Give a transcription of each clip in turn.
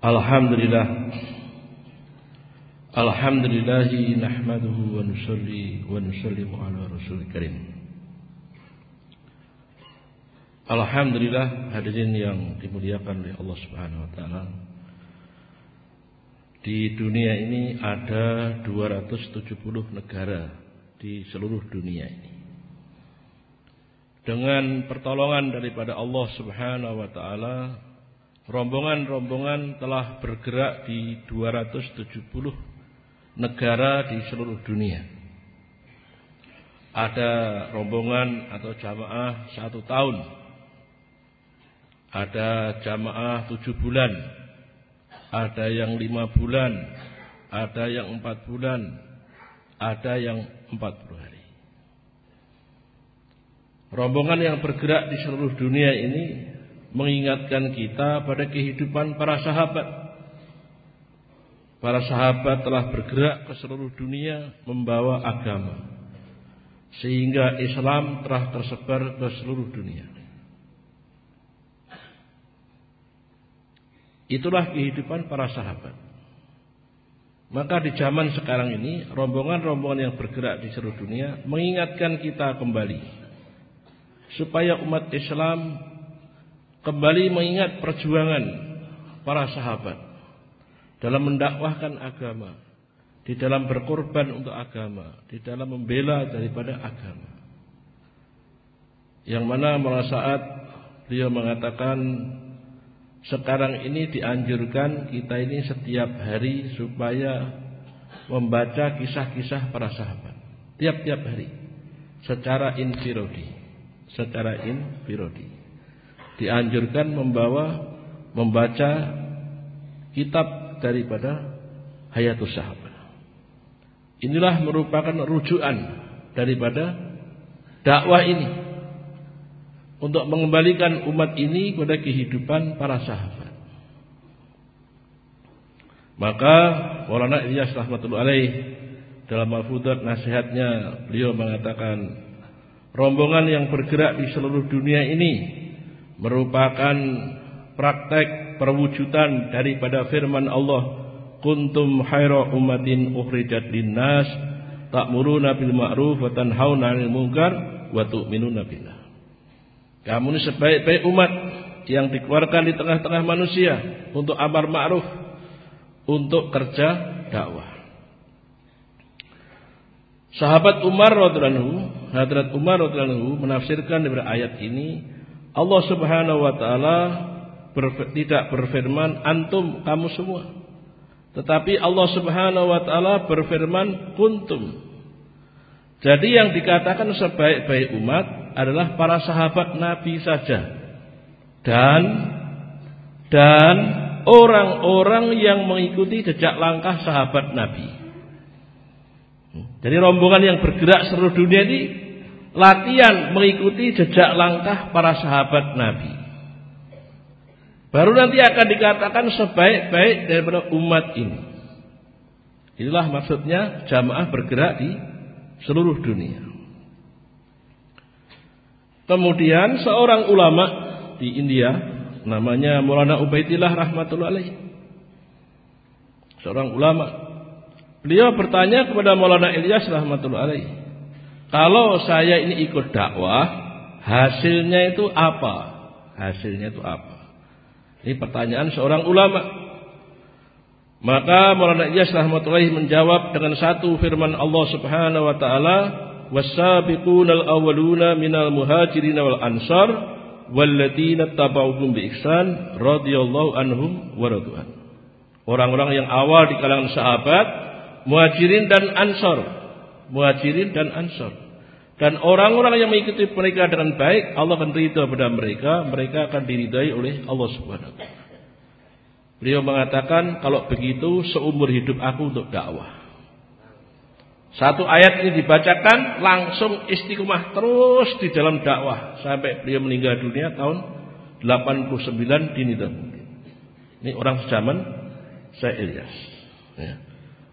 Alhamdulillah. Alhamdulillah nahmaduhu wa nusalli wa nusallimu ala rasul karim. Alhamdulillah hadirin yang dimuliakan oleh Allah Subhanahu wa taala. Di dunia ini ada 270 negara di seluruh dunia ini. Dengan pertolongan daripada Allah Subhanahu wa taala rombongan-rombongan telah bergerak di 270 negara di seluruh dunia. Ada rombongan atau jamaah satu tahun. Ada jamaah tujuh bulan. Ada yang lima bulan. Ada yang empat bulan. Ada yang empat puluh hari. Rombongan yang bergerak di seluruh dunia ini mengingatkan kita pada kehidupan para sahabat. Para sahabat telah bergerak ke seluruh dunia membawa agama. Sehingga Islam telah tersebar ke seluruh dunia. Itulah kehidupan para sahabat. Maka di zaman sekarang ini rombongan-rombongan yang bergerak di seluruh dunia mengingatkan kita kembali supaya umat Islam kembali mengingat perjuangan para sahabat dalam mendakwahkan agama, di dalam berkorban untuk agama, di dalam membela daripada agama. Yang mana pada saat beliau mengatakan sekarang ini dianjurkan kita ini setiap hari supaya membaca kisah-kisah para sahabat. Tiap-tiap hari. Secara infirodi, secara infirodi dianjurkan membawa membaca kitab daripada Hayatus Sahabat. Inilah merupakan rujukan daripada dakwah ini untuk mengembalikan umat ini pada kehidupan para sahabat. Maka Maulana Ilyas rahmatullah alaih dalam mafudat nasihatnya beliau mengatakan rombongan yang bergerak di seluruh dunia ini merupakan praktek perwujudan daripada firman Allah kuntum khaira ummatin ukhrijat linnas ta'muruna bil ma'ruf wa tanhauna 'anil munkar wa tu'minuna billah. Kamu ini sebaik-baik umat yang dikeluarkan di tengah-tengah manusia untuk amar ma'ruf untuk kerja dakwah. Sahabat Umar radhiyallahu Hadrat Umar radhiyallahu menafsirkan dari ayat ini Allah Subhanahu wa taala tidak berfirman antum kamu semua. Tetapi Allah Subhanahu wa taala berfirman kuntum. Jadi yang dikatakan sebaik-baik umat adalah para sahabat Nabi saja. Dan dan orang-orang yang mengikuti jejak langkah sahabat Nabi. Jadi rombongan yang bergerak seluruh dunia ini latihan mengikuti jejak langkah para sahabat Nabi. Baru nanti akan dikatakan sebaik-baik daripada umat ini. Inilah maksudnya jamaah bergerak di seluruh dunia. Kemudian seorang ulama di India namanya Maulana Ubaidillah rahmatullah alaih. Seorang ulama. Beliau bertanya kepada Maulana Ilyas rahmatullah alaih. Kalau saya ini ikut dakwah, hasilnya itu apa? Hasilnya itu apa? Ini pertanyaan seorang ulama. Maka Maulana Iyas rahmatullahi menjawab dengan satu firman Allah Subhanahu wa taala, "Was-sabiqunal awwaluna minal muhajirin wal ansar walladzina tabauhum bi ihsan radhiyallahu anhum wa radwan." Orang-orang yang awal di kalangan sahabat, muhajirin dan ansar, muhajirin dan ansar. Dan orang-orang yang mengikuti mereka dengan baik, Allah akan ridha pada mereka, mereka akan diridai oleh Allah Subhanahu Beliau mengatakan, kalau begitu seumur hidup aku untuk dakwah. Satu ayat ini dibacakan langsung istiqomah terus di dalam dakwah sampai beliau meninggal dunia tahun 89 di Nidamuddin. Ini orang sejaman saya Ilyas. Ya.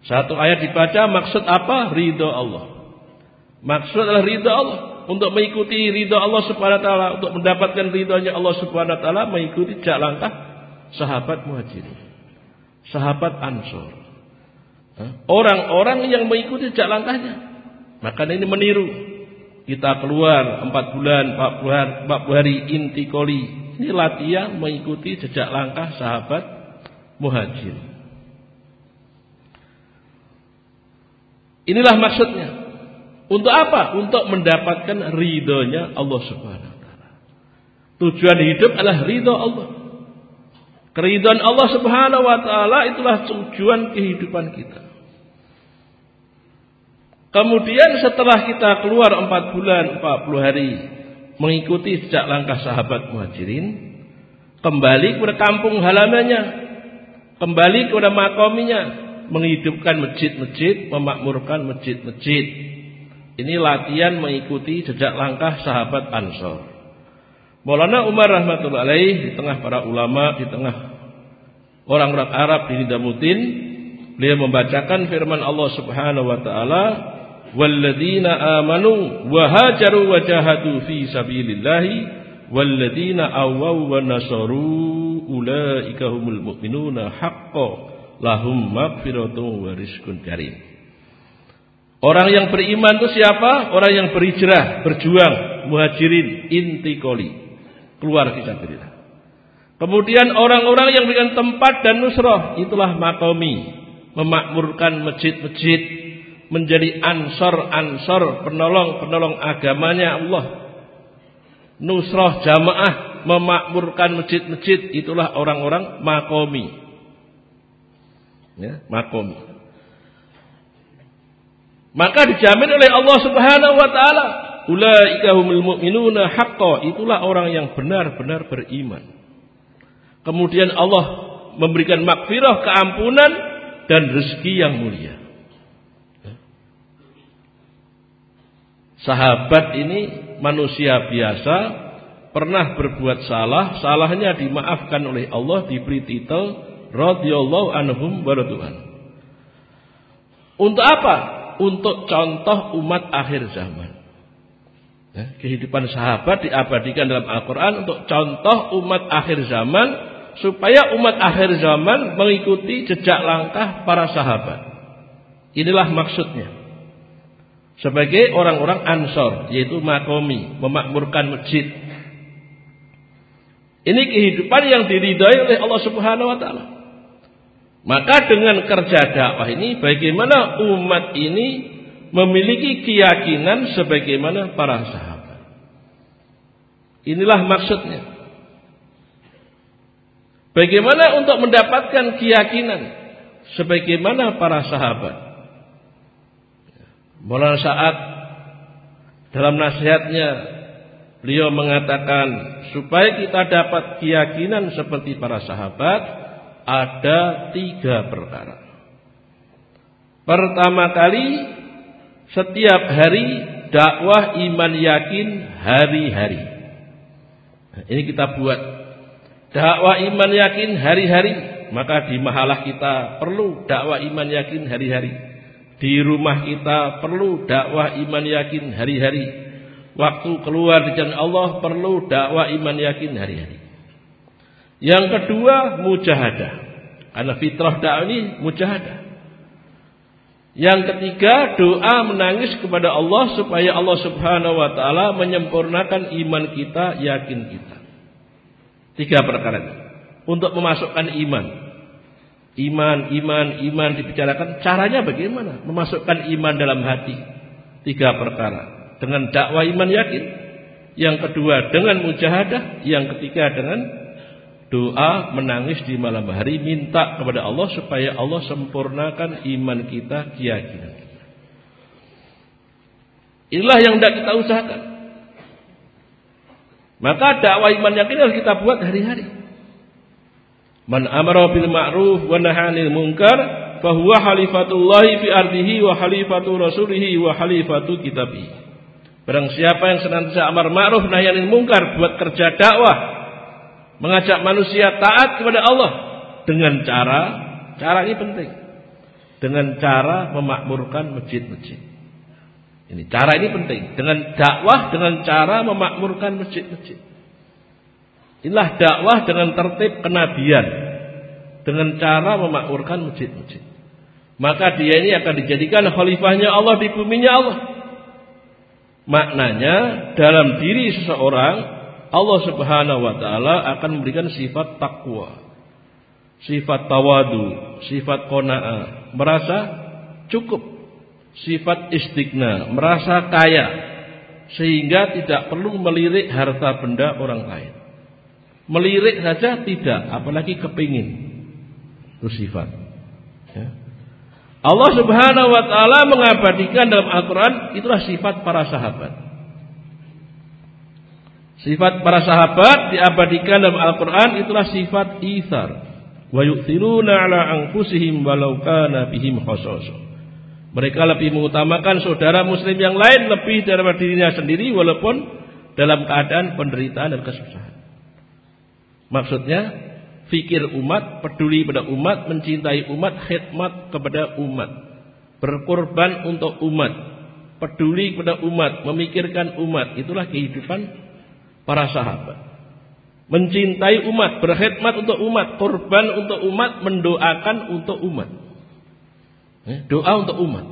Satu ayat dibaca maksud apa? Ridho Allah. Maksud adalah ridha Allah. Untuk mengikuti ridha Allah subhanahu wa ta'ala. Untuk mendapatkan ridhanya Allah subhanahu wa ta'ala. Mengikuti jak langkah sahabat muhajirin. sahabat Ansor. Orang-orang yang mengikuti jejak langkahnya. Maka ini meniru. Kita keluar 4 bulan, 40 hari, 40 hari inti koli. Ini latihan mengikuti jejak langkah sahabat muhajir. Inilah maksudnya. Untuk apa? Untuk mendapatkan ridhonya Allah Subhanahu wa taala. Tujuan hidup adalah ridho Allah. Keridhaan Allah Subhanahu wa taala itulah tujuan kehidupan kita. Kemudian setelah kita keluar 4 bulan 40 hari mengikuti sejak langkah sahabat muhajirin, kembali kepada kampung halamannya, kembali kepada makominya, menghidupkan masjid-masjid, memakmurkan masjid-masjid. Ini latihan mengikuti jejak langkah sahabat Ansor. Maulana Umar rahmatullah alaih di tengah para ulama, di tengah orang-orang Arab di Nidamutin, beliau membacakan firman Allah Subhanahu wa taala, "Walladzina amanu wa hajaru wa jahadu fi sabilillahi awaw wa nasaru ulaika humul mu'minuna haqqan lahum maghfiratun wa rizqun karim." Orang yang beriman itu siapa? Orang yang berhijrah, berjuang, muhajirin, intikoli. Keluar fisabilillah. Kemudian orang-orang yang berikan tempat dan nusrah, itulah makomi. Memakmurkan masjid-masjid, menjadi ansor-ansor, penolong-penolong agamanya Allah. Nusrah jamaah, memakmurkan masjid-masjid, itulah orang-orang makomi. Ya, makomi. Maka dijamin oleh Allah Subhanahu wa taala, ulaika humul mu'minuna haqqo, itulah orang yang benar-benar beriman. Kemudian Allah memberikan makfirah, keampunan dan rezeki yang mulia. Sahabat ini manusia biasa, pernah berbuat salah, salahnya dimaafkan oleh Allah, diberi titel radhiyallahu anhum wa Untuk apa? untuk contoh umat akhir zaman. Ya, kehidupan sahabat diabadikan dalam Al-Quran untuk contoh umat akhir zaman supaya umat akhir zaman mengikuti jejak langkah para sahabat. Inilah maksudnya. Sebagai orang-orang ansor, yaitu makomi, memakmurkan masjid. Ini kehidupan yang diridhai oleh Allah Subhanahu wa taala. Maka dengan kerja dakwah ini bagaimana umat ini memiliki keyakinan sebagaimana para sahabat. Inilah maksudnya. Bagaimana untuk mendapatkan keyakinan sebagaimana para sahabat. Mulai saat dalam nasihatnya beliau mengatakan supaya kita dapat keyakinan seperti para sahabat ada tiga perkara. Pertama kali, setiap hari dakwah iman yakin hari-hari. Nah, ini kita buat dakwah iman yakin hari-hari. Maka di mahalah kita perlu dakwah iman yakin hari-hari. Di rumah kita perlu dakwah iman yakin hari-hari. Waktu keluar di jalan Allah perlu dakwah iman yakin hari-hari. Yang kedua mujahadah. Karena fitrah dakwah ini mujahadah. Yang ketiga doa menangis kepada Allah supaya Allah Subhanahu wa taala menyempurnakan iman kita, yakin kita. Tiga perkara ini. Untuk memasukkan iman. Iman, iman, iman dibicarakan caranya bagaimana? Memasukkan iman dalam hati. Tiga perkara. Dengan dakwah iman yakin. Yang kedua dengan mujahadah, yang ketiga dengan doa menangis di malam hari minta kepada Allah supaya Allah sempurnakan iman kita keyakinan inilah yang tidak kita usahakan. Maka dakwah iman yakin harus kita buat hari-hari. Man amara bil ma'ruf wa nahanil munkar fahuwa halifatullahi fi ardihi wa halifatu rasulihi wa halifatu kitabi barang siapa yang senantiasa amar ma'ruf nahi anil munkar buat kerja dakwah mengajak manusia taat kepada Allah dengan cara cara ini penting dengan cara memakmurkan masjid-masjid. Ini cara ini penting dengan dakwah dengan cara memakmurkan masjid-masjid. Inilah dakwah dengan tertib kenabian dengan cara memakmurkan masjid-masjid. Maka dia ini akan dijadikan khalifahnya Allah di buminya Allah. Maknanya dalam diri seseorang Allah Subhanahu wa taala akan memberikan sifat takwa. Sifat tawadu, sifat qanaah, merasa cukup. Sifat istighna, merasa kaya sehingga tidak perlu melirik harta benda orang lain. Melirik saja tidak, apalagi kepingin. Itu sifat. Ya. Allah Subhanahu wa taala mengabadikan dalam Al-Qur'an itulah sifat para sahabat. Sifat para sahabat diabadikan dalam Al-Qur'an itulah sifat ithar. Wa yu'thiruna 'ala anfusihim walau kana bihim. Mereka lebih mengutamakan saudara muslim yang lain lebih daripada dirinya sendiri walaupun dalam keadaan penderitaan dan kesusahan. Maksudnya fikir umat, peduli pada umat, mencintai umat, khidmat kepada umat, berkorban untuk umat, peduli kepada umat, memikirkan umat. Itulah kehidupan para sahabat. Mencintai umat, berkhidmat untuk umat, korban untuk umat, mendoakan untuk umat. Eh, doa untuk umat.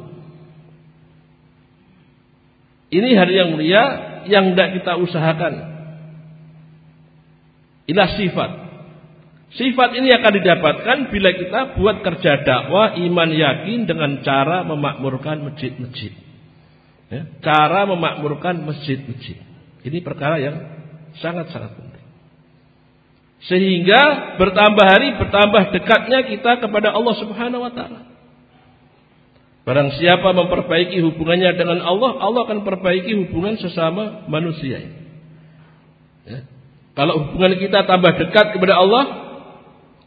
Ini hari yang mulia yang tidak kita usahakan. Inilah sifat Sifat ini akan didapatkan bila kita buat kerja dakwah iman yakin dengan cara memakmurkan masjid-masjid. Ya, cara memakmurkan masjid-masjid. Ini perkara yang sangat-sangat penting. Sehingga bertambah hari bertambah dekatnya kita kepada Allah Subhanahu wa taala. Barang siapa memperbaiki hubungannya dengan Allah, Allah akan perbaiki hubungan sesama manusia. Ya. Kalau hubungan kita tambah dekat kepada Allah,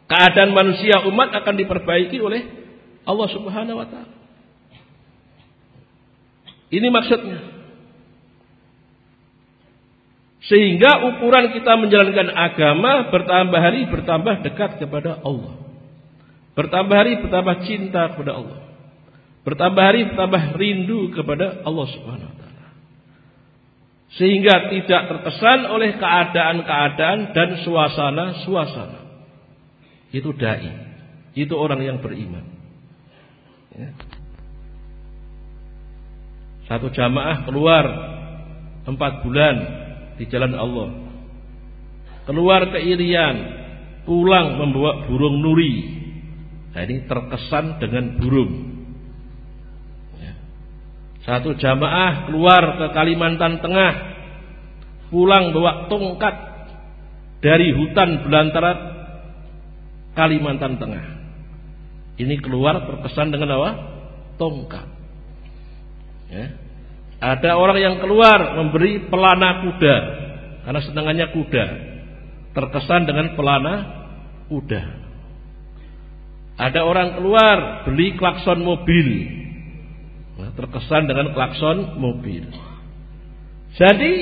Keadaan manusia umat akan diperbaiki oleh Allah Subhanahu wa taala. Ini maksudnya. Sehingga ukuran kita menjalankan agama bertambah hari bertambah dekat kepada Allah. Bertambah hari bertambah cinta kepada Allah. Bertambah hari bertambah rindu kepada Allah Subhanahu wa taala. Sehingga tidak terkesan oleh keadaan-keadaan dan suasana-suasana. Itu dai. Itu orang yang beriman. Ya. Satu jamaah keluar empat bulan di jalan Allah. Keluar ke Irian, pulang membawa burung nuri. Nah ini terkesan dengan burung. Ya. Satu jamaah keluar ke Kalimantan Tengah, pulang bawa tongkat dari hutan belantara Kalimantan Tengah. Ini keluar terkesan dengan apa? Tongkat. Ya. Ada orang yang keluar memberi pelana kuda karena senangannya kuda. Terkesan dengan pelana kuda. Ada orang keluar beli klakson mobil. Nah, terkesan dengan klakson mobil. Jadi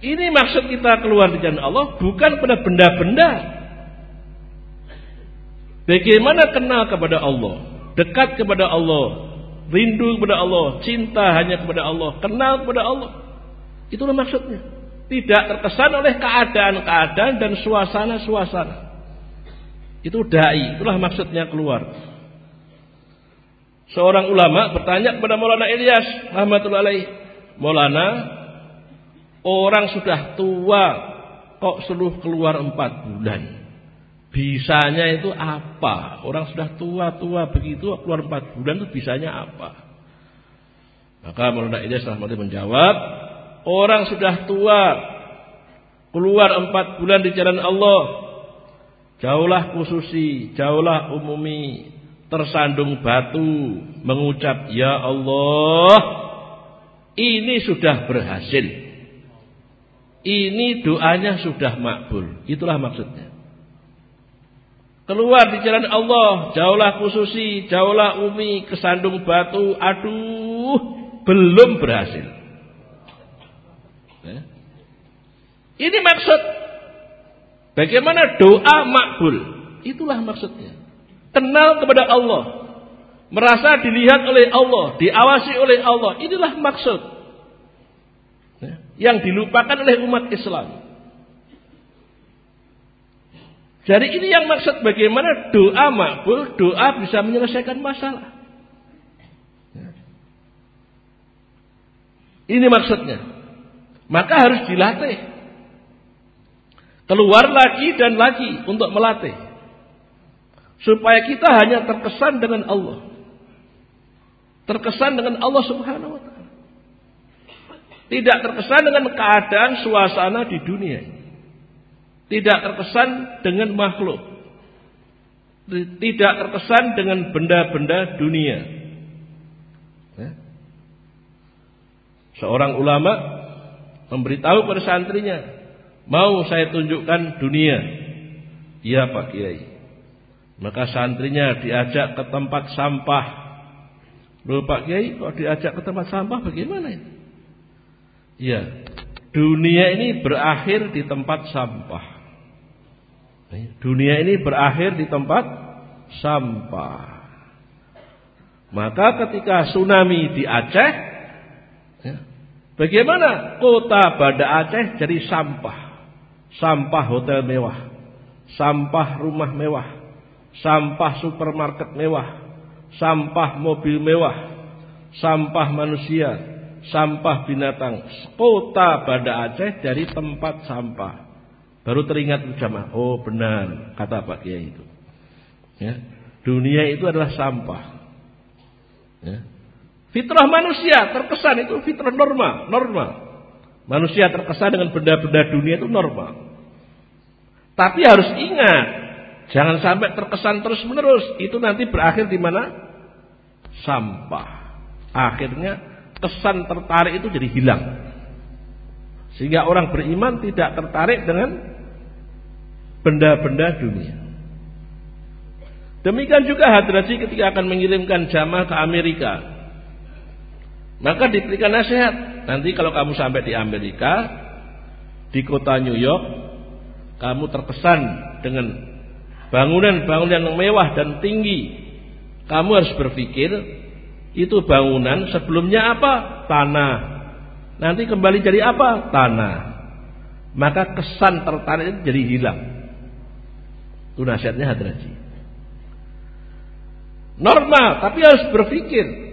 ini maksud kita keluar di jalan Allah bukan pada benda-benda Bagaimana kenal kepada Allah, dekat kepada Allah, rindu kepada Allah, cinta hanya kepada Allah, kenal kepada Allah. Itulah maksudnya. Tidak terkesan oleh keadaan-keadaan dan suasana-suasana. Itu dai, itulah maksudnya keluar. Seorang ulama bertanya kepada Maulana Ilyas rahmatullahi alaih, "Maulana, orang sudah tua kok seluruh keluar empat bulan?" Bisanya itu apa? Orang sudah tua-tua begitu keluar empat bulan itu bisanya apa? Maka Maulana Ilyas Rahmati menjawab, orang sudah tua keluar empat bulan di jalan Allah, jauhlah khususi, jauhlah umumi, tersandung batu, mengucap ya Allah, ini sudah berhasil. Ini doanya sudah makbul. Itulah maksudnya. Keluar di jalan Allah, jauhlah khususi, jauhlah umi, kesandung batu, aduh, belum berhasil. Ya. Ini maksud. Bagaimana doa makbul. Itulah maksudnya. Kenal kepada Allah. Merasa dilihat oleh Allah, diawasi oleh Allah. Inilah maksud. Ya. Yang dilupakan oleh umat Islam. Jadi ini yang maksud bagaimana doa makbul, doa bisa menyelesaikan masalah. Ini maksudnya. Maka harus dilatih. Keluar lagi dan lagi untuk melatih. Supaya kita hanya terkesan dengan Allah. Terkesan dengan Allah subhanahu wa ta'ala. Tidak terkesan dengan keadaan suasana di dunia. Tidak terkesan dengan makhluk. Tidak terkesan dengan benda-benda dunia. Ya. Seorang ulama memberitahu pada santrinya, mau saya tunjukkan dunia. Iya Pak Kiai. Maka santrinya diajak ke tempat sampah. Loh Pak Kiai kok diajak ke tempat sampah bagaimana ini? Iya, dunia ini berakhir di tempat sampah. Dunia ini berakhir di tempat sampah. Maka ketika tsunami di Aceh, ya, Bagaimana kota Banda Aceh jadi sampah? Sampah hotel mewah, sampah rumah mewah, sampah supermarket mewah, sampah mobil mewah, sampah manusia, sampah binatang. Kota Banda Aceh dari tempat sampah. Baru teringat jamaah. Oh benar kata Pak Kiai itu. Ya. Dunia itu adalah sampah. Ya. Fitrah manusia terkesan itu fitrah normal, normal. Manusia terkesan dengan benda-benda dunia itu normal. Tapi harus ingat, jangan sampai terkesan terus-menerus. Itu nanti berakhir di mana? Sampah. Akhirnya kesan tertarik itu jadi hilang. Sehingga orang beriman tidak tertarik dengan benda-benda dunia. Demikian juga Hadraji ketika akan mengirimkan jamaah ke Amerika. Maka diberikan nasihat. Nanti kalau kamu sampai di Amerika, di kota New York, kamu terkesan dengan bangunan-bangunan yang mewah dan tinggi. Kamu harus berpikir, itu bangunan sebelumnya apa? Tanah. Nanti kembali jadi apa? Tanah. Maka kesan tertarik itu jadi hilang. Itu nasihatnya Hadraji. Normal, tapi harus berpikir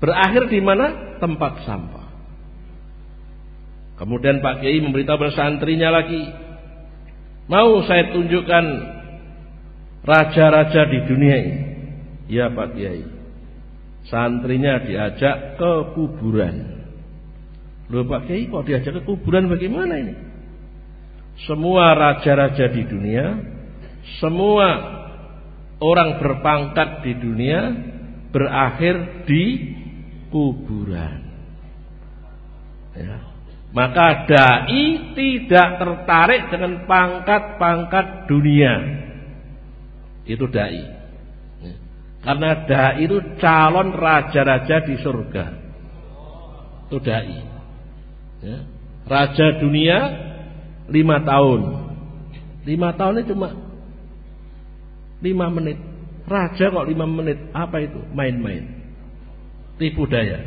Berakhir di mana? Tempat sampah. Kemudian Pak Kiai memberitahu pada santrinya lagi. Mau saya tunjukkan raja-raja di dunia ini. Ya Pak Kiai. Santrinya diajak ke kuburan. Loh Pak Kiai kok diajak ke kuburan bagaimana ini? Semua raja-raja di dunia, semua orang berpangkat di dunia berakhir di kuburan. Ya. Maka dai tidak tertarik dengan pangkat-pangkat dunia. Itu dai. Ya. Karena dai itu calon raja-raja di surga. Itu dai. Ya. Raja dunia lima tahun. Lima tahun itu cuma lima menit. Raja kok lima menit? Apa itu? Main-main tipu daya.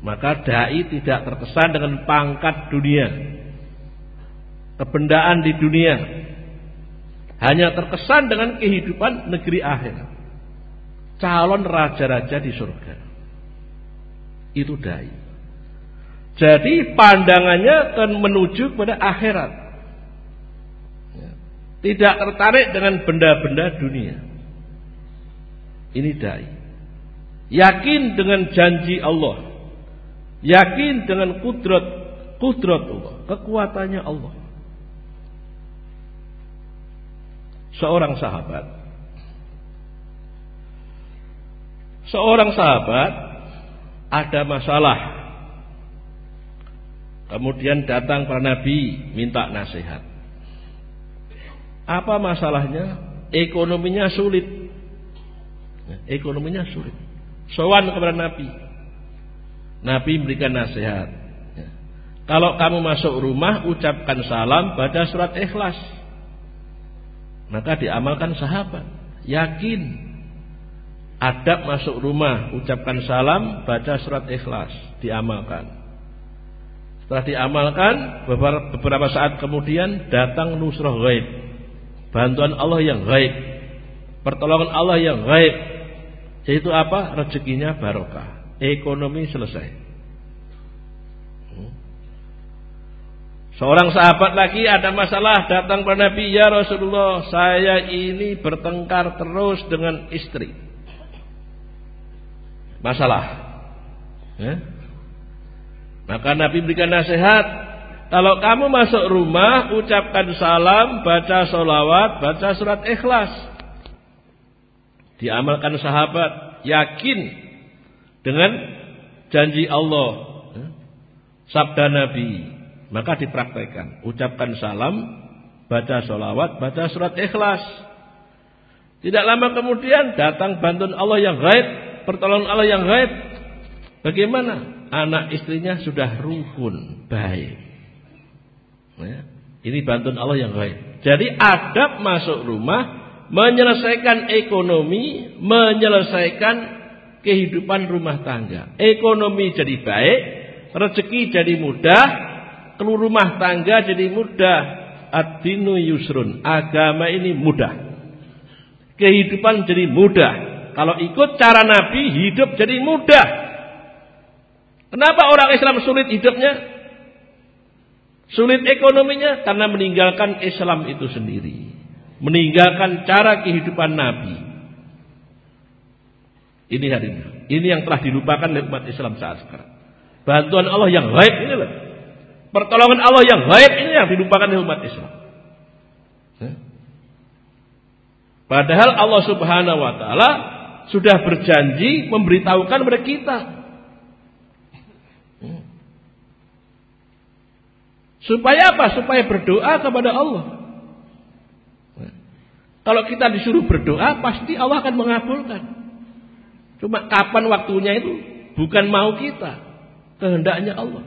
Maka dai tidak terkesan dengan pangkat dunia, kebendaan di dunia, hanya terkesan dengan kehidupan negeri akhir. Calon raja-raja di surga. Itu dai. Jadi pandangannya akan menuju kepada akhirat. Ya. Tidak tertarik dengan benda-benda dunia. Ini dai. Yakin dengan janji Allah. Yakin dengan kudrat kudrat Allah, kekuatannya Allah. Seorang sahabat Seorang sahabat ada masalah. Kemudian datang para nabi minta nasihat. Apa masalahnya? Ekonominya sulit. Ekonominya sulit. Sowan kepada Nabi. Nabi memberikan nasihat. Ya. Kalau kamu masuk rumah, ucapkan salam, baca surat ikhlas. Maka diamalkan sahabat. Yakin. Adab masuk rumah, ucapkan salam, baca surat ikhlas. Diamalkan. Setelah diamalkan, beberapa saat kemudian datang nusrah gaib. Bantuan Allah yang gaib. Pertolongan Allah yang gaib. Yaitu apa? Rezekinya barokah. Ekonomi selesai. Hmm. Seorang sahabat lagi ada masalah datang kepada Nabi ya Rasulullah saya ini bertengkar terus dengan istri. Masalah. Ya? Maka Nabi berikan nasihat kalau kamu masuk rumah, ucapkan salam, baca solawat, baca surat ikhlas. Diamalkan sahabat, yakin dengan janji Allah, ya, sabda Nabi. Maka dipraktekkan. Ucapkan salam, baca solawat, baca surat ikhlas. Tidak lama kemudian datang bantuan Allah yang gaib, pertolongan Allah yang gaib. Bagaimana? Anak istrinya sudah rukun, baik. Ya. Ini bantuan Allah yang baik. Jadi adab masuk rumah menyelesaikan ekonomi, menyelesaikan kehidupan rumah tangga. Ekonomi jadi baik, rezeki jadi mudah, keluar rumah tangga jadi mudah. Ad-dinu yusrun. Agama ini mudah. Kehidupan jadi mudah. Kalau ikut cara Nabi, hidup jadi mudah. Kenapa orang Islam sulit hidupnya? Sulit ekonominya karena meninggalkan Islam itu sendiri. Meninggalkan cara kehidupan Nabi. Ini hari ini. Ini yang telah dilupakan oleh umat Islam saat sekarang. Bantuan Allah yang baik ini loh. Pertolongan Allah yang baik ini yang dilupakan oleh umat Islam. Padahal Allah Subhanahu wa taala sudah berjanji memberitahukan kepada kita Supaya apa? Supaya berdoa kepada Allah. Kalau kita disuruh berdoa, pasti Allah akan mengabulkan. Cuma kapan waktunya itu bukan mau kita, kehendaknya Allah.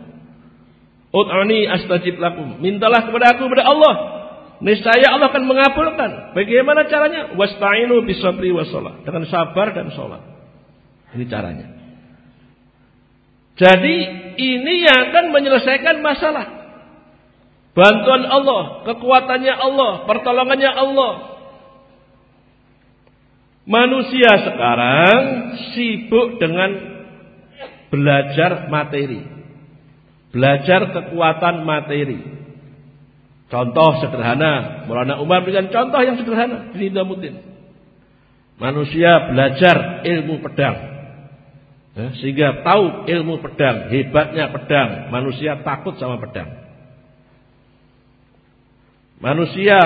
Ut'ani astajib lakum. Mintalah kepada aku kepada Allah. Niscaya Allah akan mengabulkan. Bagaimana caranya? Wasta'inu bisabri wasolah. Dengan sabar dan sholat. Ini caranya. Jadi ini yang akan menyelesaikan masalah. Bantuan Allah, kekuatannya Allah, pertolongannya Allah. Manusia sekarang sibuk dengan belajar materi. Belajar kekuatan materi. Contoh sederhana, Maulana Umar berikan contoh yang sederhana di Nizamuddin. Manusia belajar ilmu pedang. Ya, sehingga tahu ilmu pedang, hebatnya pedang. Manusia takut sama pedang. Manusia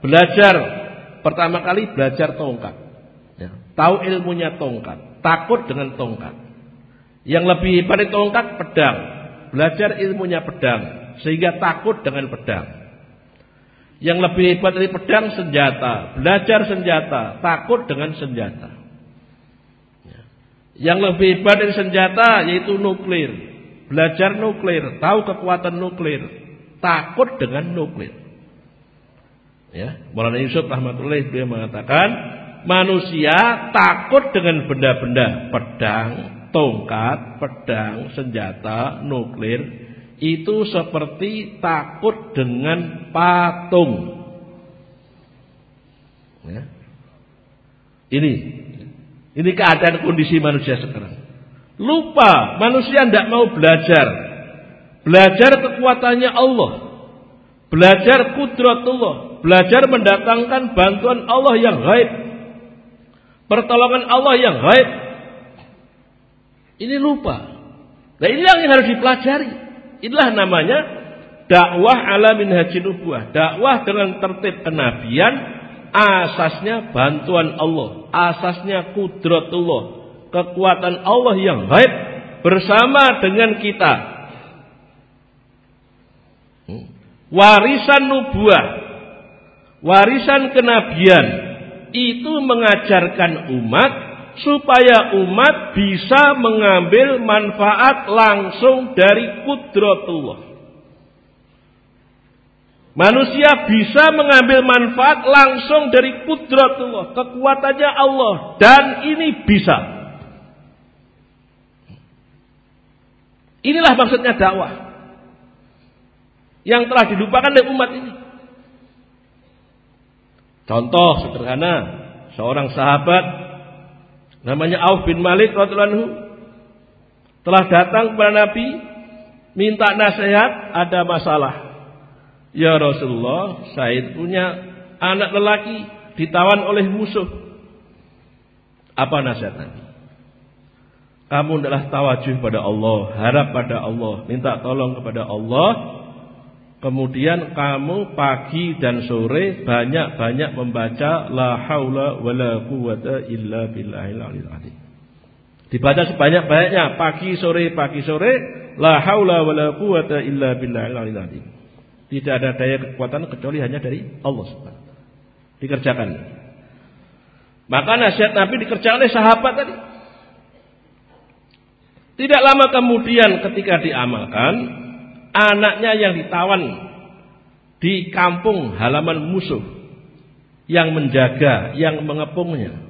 belajar pertama kali belajar tongkat. Ya, tahu ilmunya tongkat, takut dengan tongkat. Yang lebih hebat tongkat pedang, belajar ilmunya pedang sehingga takut dengan pedang. Yang lebih hebat dari pedang senjata, belajar senjata, takut dengan senjata. Ya. Yang lebih hebat dari senjata yaitu nuklir, belajar nuklir, tahu kekuatan nuklir, takut dengan nuklir. Ya, Maulana Yusuf rahmatullahi beliau mengatakan manusia takut dengan benda-benda pedang, tongkat, pedang, senjata, nuklir itu seperti takut dengan patung. Ya. Ini ini keadaan kondisi manusia sekarang. Lupa manusia tidak mau belajar. Belajar kekuatannya Allah. Belajar kudratullah belajar mendatangkan bantuan Allah yang gaib. Pertolongan Allah yang gaib. Ini lupa. Nah inilah yang harus dipelajari. Inilah namanya dakwah ala min haji nubuah. Dakwah dengan tertib kenabian. Asasnya bantuan Allah. Asasnya kudratullah. Kekuatan Allah yang gaib. Bersama dengan kita. Hmm. Warisan nubuah warisan kenabian itu mengajarkan umat supaya umat bisa mengambil manfaat langsung dari kudratullah. Manusia bisa mengambil manfaat langsung dari kudratullah, kekuatannya Allah dan ini bisa. Inilah maksudnya dakwah yang telah dilupakan oleh umat ini. Contoh sederhana, seorang sahabat namanya Auf bin Malik radhiyallahu telah datang kepada Nabi minta nasihat ada masalah. Ya Rasulullah, saya punya anak lelaki ditawan oleh musuh. Apa nasihat Nabi? Kamu adalah tawajuh pada Allah, harap pada Allah, minta tolong kepada Allah. Kemudian kamu pagi dan sore banyak-banyak membaca la haula wala quwata illa billahil azim. Dibaca sebanyak-banyaknya pagi sore pagi sore la haula wala quwata illa billahil azim. Tidak ada daya kekuatan kecuali hanya dari Allah Subhanahu Dikerjakan. Maka nasihat Nabi dikerjakan oleh sahabat tadi. Tidak lama kemudian ketika diamalkan, anaknya yang ditawan di kampung halaman musuh yang menjaga, yang mengepungnya.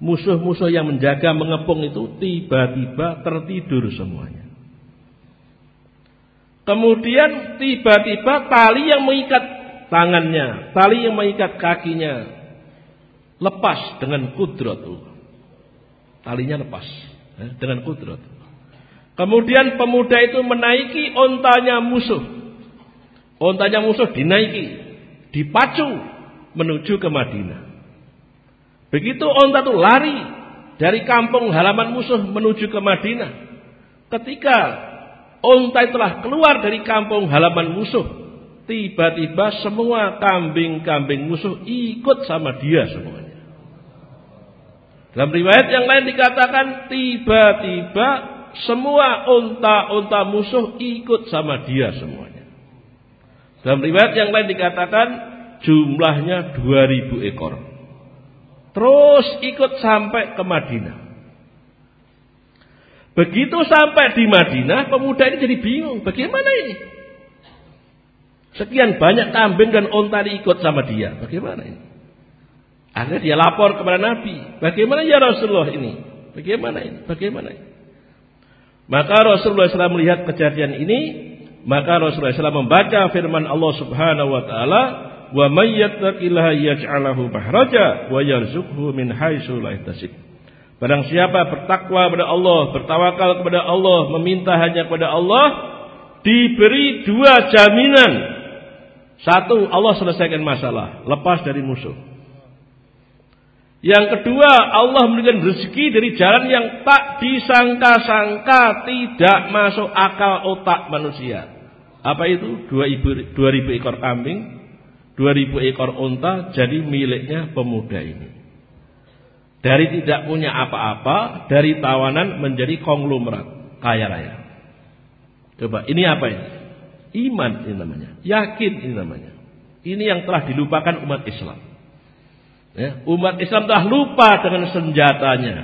Musuh-musuh yang menjaga mengepung itu tiba-tiba tertidur semuanya. Kemudian tiba-tiba tali yang mengikat tangannya, tali yang mengikat kakinya lepas dengan kudrat Talinya lepas. Ya, dengan kudrat. Kemudian pemuda itu menaiki ontanya musuh. Ontanya musuh dinaiki, dipacu menuju ke Madinah. Begitu onta itu lari dari kampung halaman musuh menuju ke Madinah. Ketika onta telah keluar dari kampung halaman musuh, tiba-tiba semua kambing-kambing musuh ikut sama dia semuanya. Dalam riwayat yang lain dikatakan tiba-tiba semua unta-unta musuh ikut sama dia semuanya. Dalam riwayat yang lain dikatakan jumlahnya 2000 ekor. Terus ikut sampai ke Madinah. Begitu sampai di Madinah, pemuda ini jadi bingung. Bagaimana ini? Sekian banyak kambing dan unta ikut sama dia. Bagaimana ini? Akhirnya dia lapor kepada Nabi. Bagaimana ya Rasulullah ini? Bagaimana ini? Bagaimana ini? Maka Rasulullah SAW melihat kejadian ini. Maka Rasulullah SAW membaca firman Allah Subhanahu Wa Taala. Wa may mahraja wa yarzuqhu min. Barang siapa bertakwa kepada Allah, bertawakal kepada Allah, meminta hanya kepada Allah, diberi dua jaminan. Satu, Allah selesaikan masalah, lepas dari musuh. Yang kedua, Allah memberikan rezeki dari jalan yang tak disangka-sangka tidak masuk akal otak manusia. Apa itu? Dua, ibu, dua ribu ekor kambing, dua ribu ekor unta jadi miliknya pemuda ini. Dari tidak punya apa-apa, dari tawanan menjadi konglomerat, kaya raya. Coba, ini apa ini? Iman ini namanya. Yakin ini namanya. Ini yang telah dilupakan umat Islam. Ya, umat Islam telah lupa dengan senjatanya.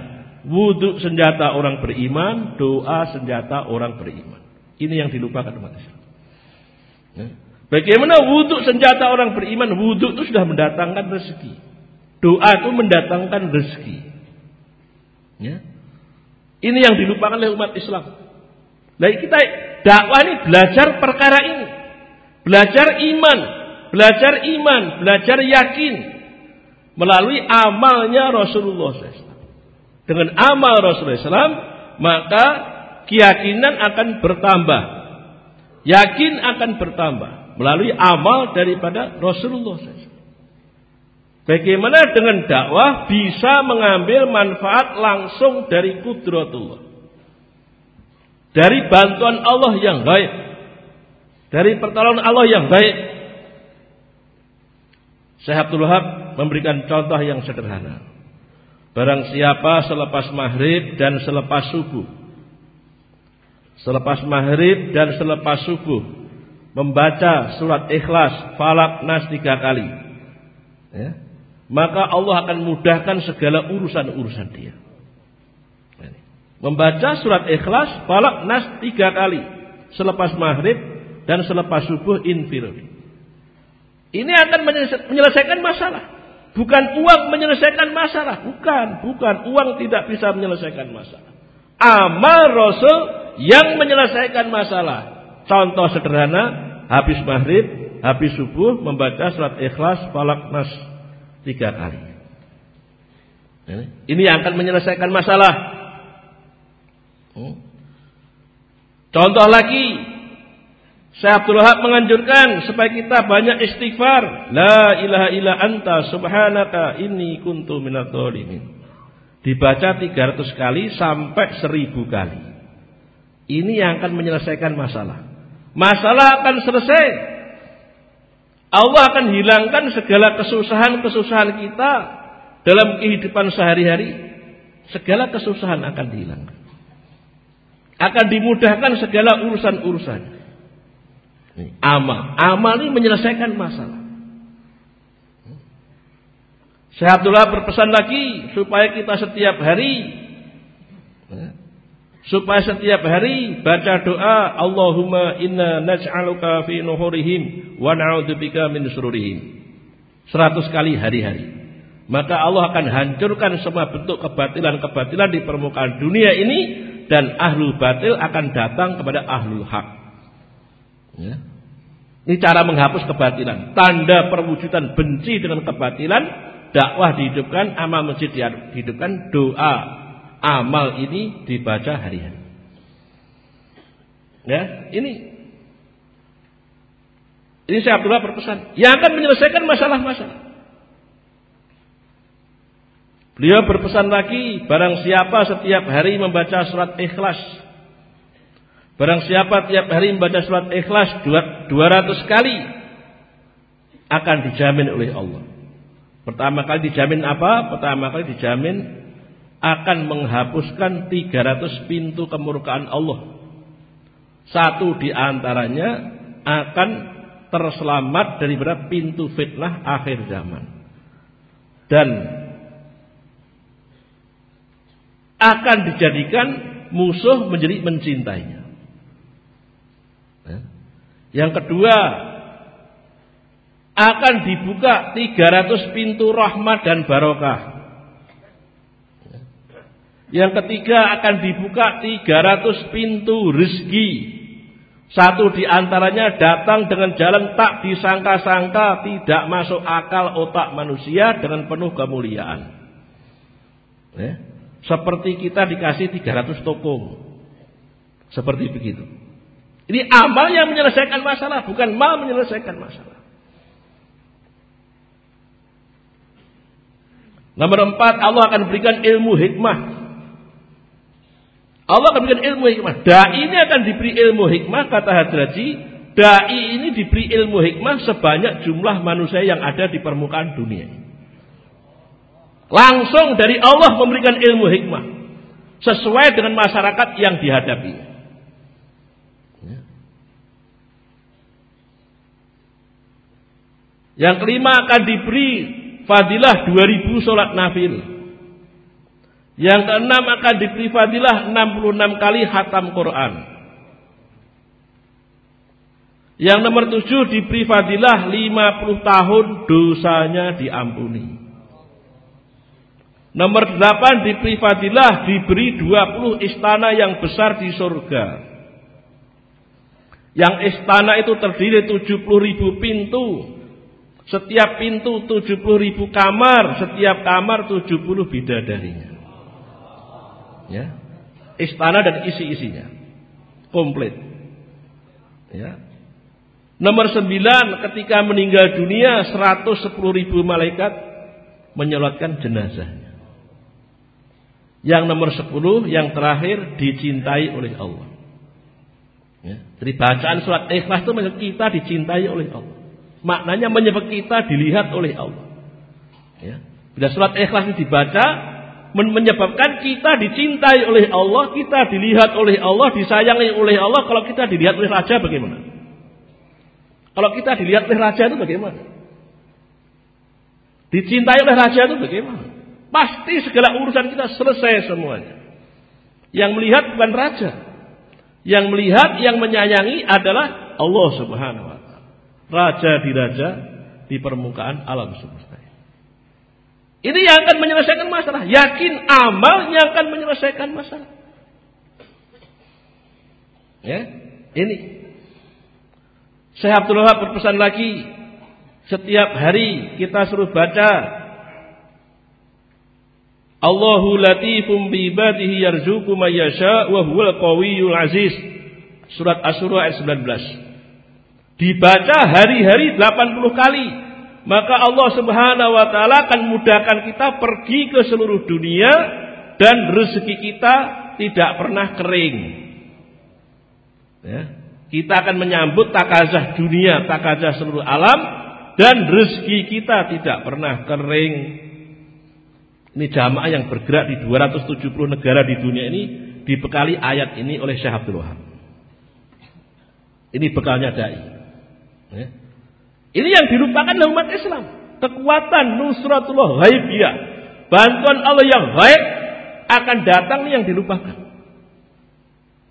Wudhu senjata orang beriman, doa senjata orang beriman. Ini yang dilupakan umat Islam. Ya. Bagaimana wudhu senjata orang beriman? Wudhu itu sudah mendatangkan rezeki. Doa itu mendatangkan rezeki. Ya. Ini yang dilupakan oleh umat Islam. Nah kita dakwah ini belajar perkara ini. Belajar iman. Belajar iman. Belajar yakin melalui amalnya Rasulullah SAW. Dengan amal Rasulullah SAW, maka keyakinan akan bertambah. Yakin akan bertambah melalui amal daripada Rasulullah SAW. Bagaimana dengan dakwah bisa mengambil manfaat langsung dari kudratullah. Dari bantuan Allah yang baik. Dari pertolongan Allah yang baik. Syekh Abdul memberikan contoh yang sederhana. Barang siapa selepas maghrib dan selepas subuh. Selepas maghrib dan selepas subuh. Membaca surat ikhlas, falak, nas tiga kali. Ya. Maka Allah akan mudahkan segala urusan-urusan dia. Membaca surat ikhlas, falak, nas tiga kali. Selepas maghrib dan selepas subuh infiruri. Ini akan menyelesaikan masalah. Bukan uang menyelesaikan masalah. Bukan, bukan. Uang tidak bisa menyelesaikan masalah. Amal Rasul yang menyelesaikan masalah. Contoh sederhana, habis maghrib, habis subuh, membaca surat ikhlas, falak nas. tiga kali. Ini yang akan menyelesaikan masalah. Hmm. Contoh lagi, Syekh Abdul Wahab menganjurkan supaya kita banyak istighfar. La ilaha illa anta subhanaka inni kuntu minadh dhalimin. Dibaca 300 kali sampai 1000 kali. Ini yang akan menyelesaikan masalah. Masalah akan selesai. Allah akan hilangkan segala kesusahan-kesusahan kita dalam kehidupan sehari-hari. Segala kesusahan akan dihilangkan. Akan dimudahkan segala urusan-urusan amal. Amal ini menyelesaikan masalah. Syekh Abdullah berpesan lagi supaya kita setiap hari supaya setiap hari baca doa Allahumma inna naj'aluka fi nuhurihim wa na'udzubika min sururihim. Seratus kali hari-hari. Maka Allah akan hancurkan semua bentuk kebatilan-kebatilan di permukaan dunia ini dan ahlul batil akan datang kepada ahlul hak. Ya. Ini cara menghapus kebatilan. Tanda perwujudan benci dengan kebatilan, dakwah dihidupkan, amal masjid dihidupkan, doa amal ini dibaca hari-hari. Ya, ini ini saya Abdullah berpesan yang akan menyelesaikan masalah-masalah. Beliau berpesan lagi, barang siapa setiap hari membaca surat ikhlas Barang siapa tiap hari membaca surat ikhlas 200 kali akan dijamin oleh Allah. Pertama kali dijamin apa? Pertama kali dijamin akan menghapuskan 300 pintu kemurkaan Allah. Satu di antaranya akan terselamat dari pintu fitnah akhir zaman. Dan akan dijadikan musuh menjadi mencintainya. Yang kedua, akan dibuka 300 pintu rahmat dan barokah. Yang ketiga akan dibuka 300 pintu rezeki. Satu di antaranya datang dengan jalan tak disangka-sangka, tidak masuk akal otak manusia dengan penuh kemuliaan. Ya. Seperti kita dikasih 300 toko. Seperti begitu. Ini amal yang menyelesaikan masalah, bukan mal menyelesaikan masalah. Nomor empat, Allah akan berikan ilmu hikmah. Allah akan berikan ilmu hikmah. Dai ini akan diberi ilmu hikmah, kata Hadraji. Dai ini diberi ilmu hikmah sebanyak jumlah manusia yang ada di permukaan dunia. Langsung dari Allah memberikan ilmu hikmah. Sesuai dengan masyarakat yang dihadapi. Yang kelima akan diberi fadilah 2000 sholat nafil. Yang keenam akan diberi fadilah 66 kali hatam Quran. Yang nomor tujuh diberi fadilah 50 tahun dosanya diampuni. Nomor delapan diberi fadilah diberi 20 istana yang besar di surga. Yang istana itu terdiri 70 ribu pintu setiap pintu 70 ribu kamar, setiap kamar 70 bidadarinya. Ya. Istana dan isi-isinya. Komplit. Ya. Nomor 9 ketika meninggal dunia 110 ribu malaikat menyolatkan jenazahnya. Yang nomor 10 yang terakhir dicintai oleh Allah. Ya. Jadi bacaan surat ikhlas itu kita dicintai oleh Allah. Maknanya menyebab kita dilihat oleh Allah. Ya. Bila surat ikhlas ini dibaca, menyebabkan kita dicintai oleh Allah, kita dilihat oleh Allah, disayangi oleh Allah. Kalau kita dilihat oleh raja bagaimana? Kalau kita dilihat oleh raja itu bagaimana? Dicintai oleh raja itu bagaimana? Pasti segala urusan kita selesai semuanya. Yang melihat bukan raja. Yang melihat, yang menyayangi adalah Allah Subhanahu wa raja di raja di permukaan alam semesta. Ini yang akan menyelesaikan masalah. Yakin amalnya akan menyelesaikan masalah. Ya, ini. Saya Abdul Wahab berpesan lagi, setiap hari kita suruh baca Allahu latifum bi ibadihi yarzuqu may yasha wa huwal qawiyul aziz. Surat Asy-Syura ayat 19. Dibaca hari-hari 80 kali, maka Allah Subhanahu wa taala akan mudahkan kita pergi ke seluruh dunia dan rezeki kita tidak pernah kering. Ya. Kita akan menyambut takazah dunia, takazah seluruh alam dan rezeki kita tidak pernah kering. Ini jamaah yang bergerak di 270 negara di dunia ini dibekali ayat ini oleh Syekh Abdul Wahab. Ini bekalnya dai. Ya. Ini yang dilupakan oleh umat Islam. Kekuatan nusratullah ghaibiyah. Bantuan Allah yang baik akan datang yang dilupakan.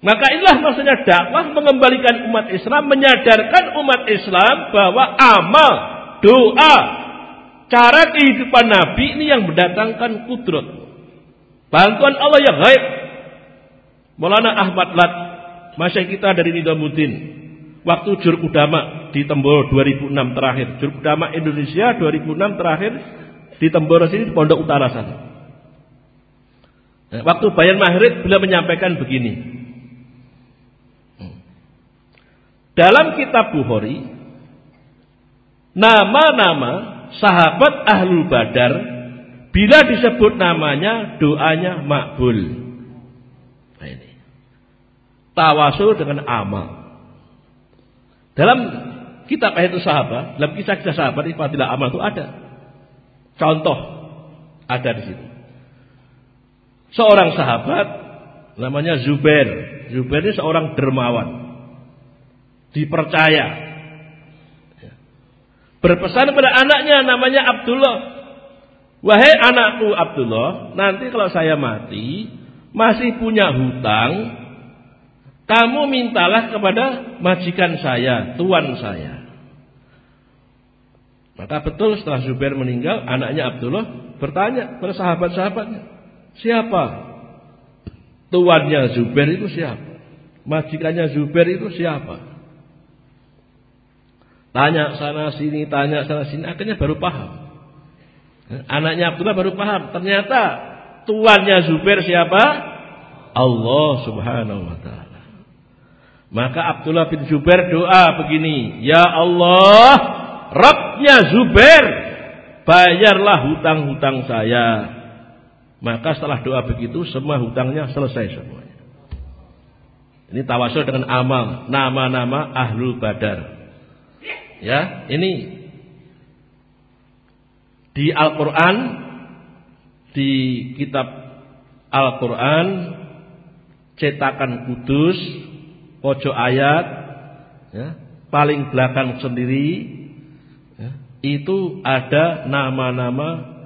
Maka inilah maksudnya dakwah mengembalikan umat Islam, menyadarkan umat Islam bahwa amal, doa, cara kehidupan Nabi ini yang mendatangkan kudrat. Bantuan Allah yang gaib. Maulana Ahmad Lat, masya kita dari Nidamuddin. Waktu Jur Udama di Temboro 2006 terakhir. Jur Udama Indonesia 2006 terakhir di Temboro sini di Pondok Utara sana. Nah, waktu bayan maghrib beliau menyampaikan begini. Dalam kitab Bukhari, nama-nama sahabat Ahlul Badar, bila disebut namanya, doanya makbul. Nah ini. Tawasul dengan amal. Dalam kitab itu sahabat, dalam kisah-kisah sahabat, fadilah amal itu ada. Contoh, ada di situ. Seorang sahabat, namanya Zubair. Zubair ini seorang dermawan dipercaya. Berpesan kepada anaknya namanya Abdullah. Wahai anakku Abdullah, nanti kalau saya mati masih punya hutang, kamu mintalah kepada majikan saya, tuan saya. Maka betul setelah Zubair meninggal, anaknya Abdullah bertanya kepada sahabat-sahabatnya, siapa tuannya Zubair itu siapa? Majikannya Zubair itu siapa? Tanya sana sini, tanya sana sini, akhirnya baru paham. Anaknya Abdullah baru paham. Ternyata tuannya Zubair siapa? Allah subhanahu wa ta'ala. Maka Abdullah bin Zubair doa begini. Ya Allah, Rabbnya Zubair, bayarlah hutang-hutang saya. Maka setelah doa begitu, semua hutangnya selesai semuanya. Ini tawasul dengan amal. Nama-nama Ahlul Badar. Ya, ini di Al-Qur'an di kitab Al-Qur'an cetakan kudus pojok ayat ya, paling belakang sendiri itu ada nama-nama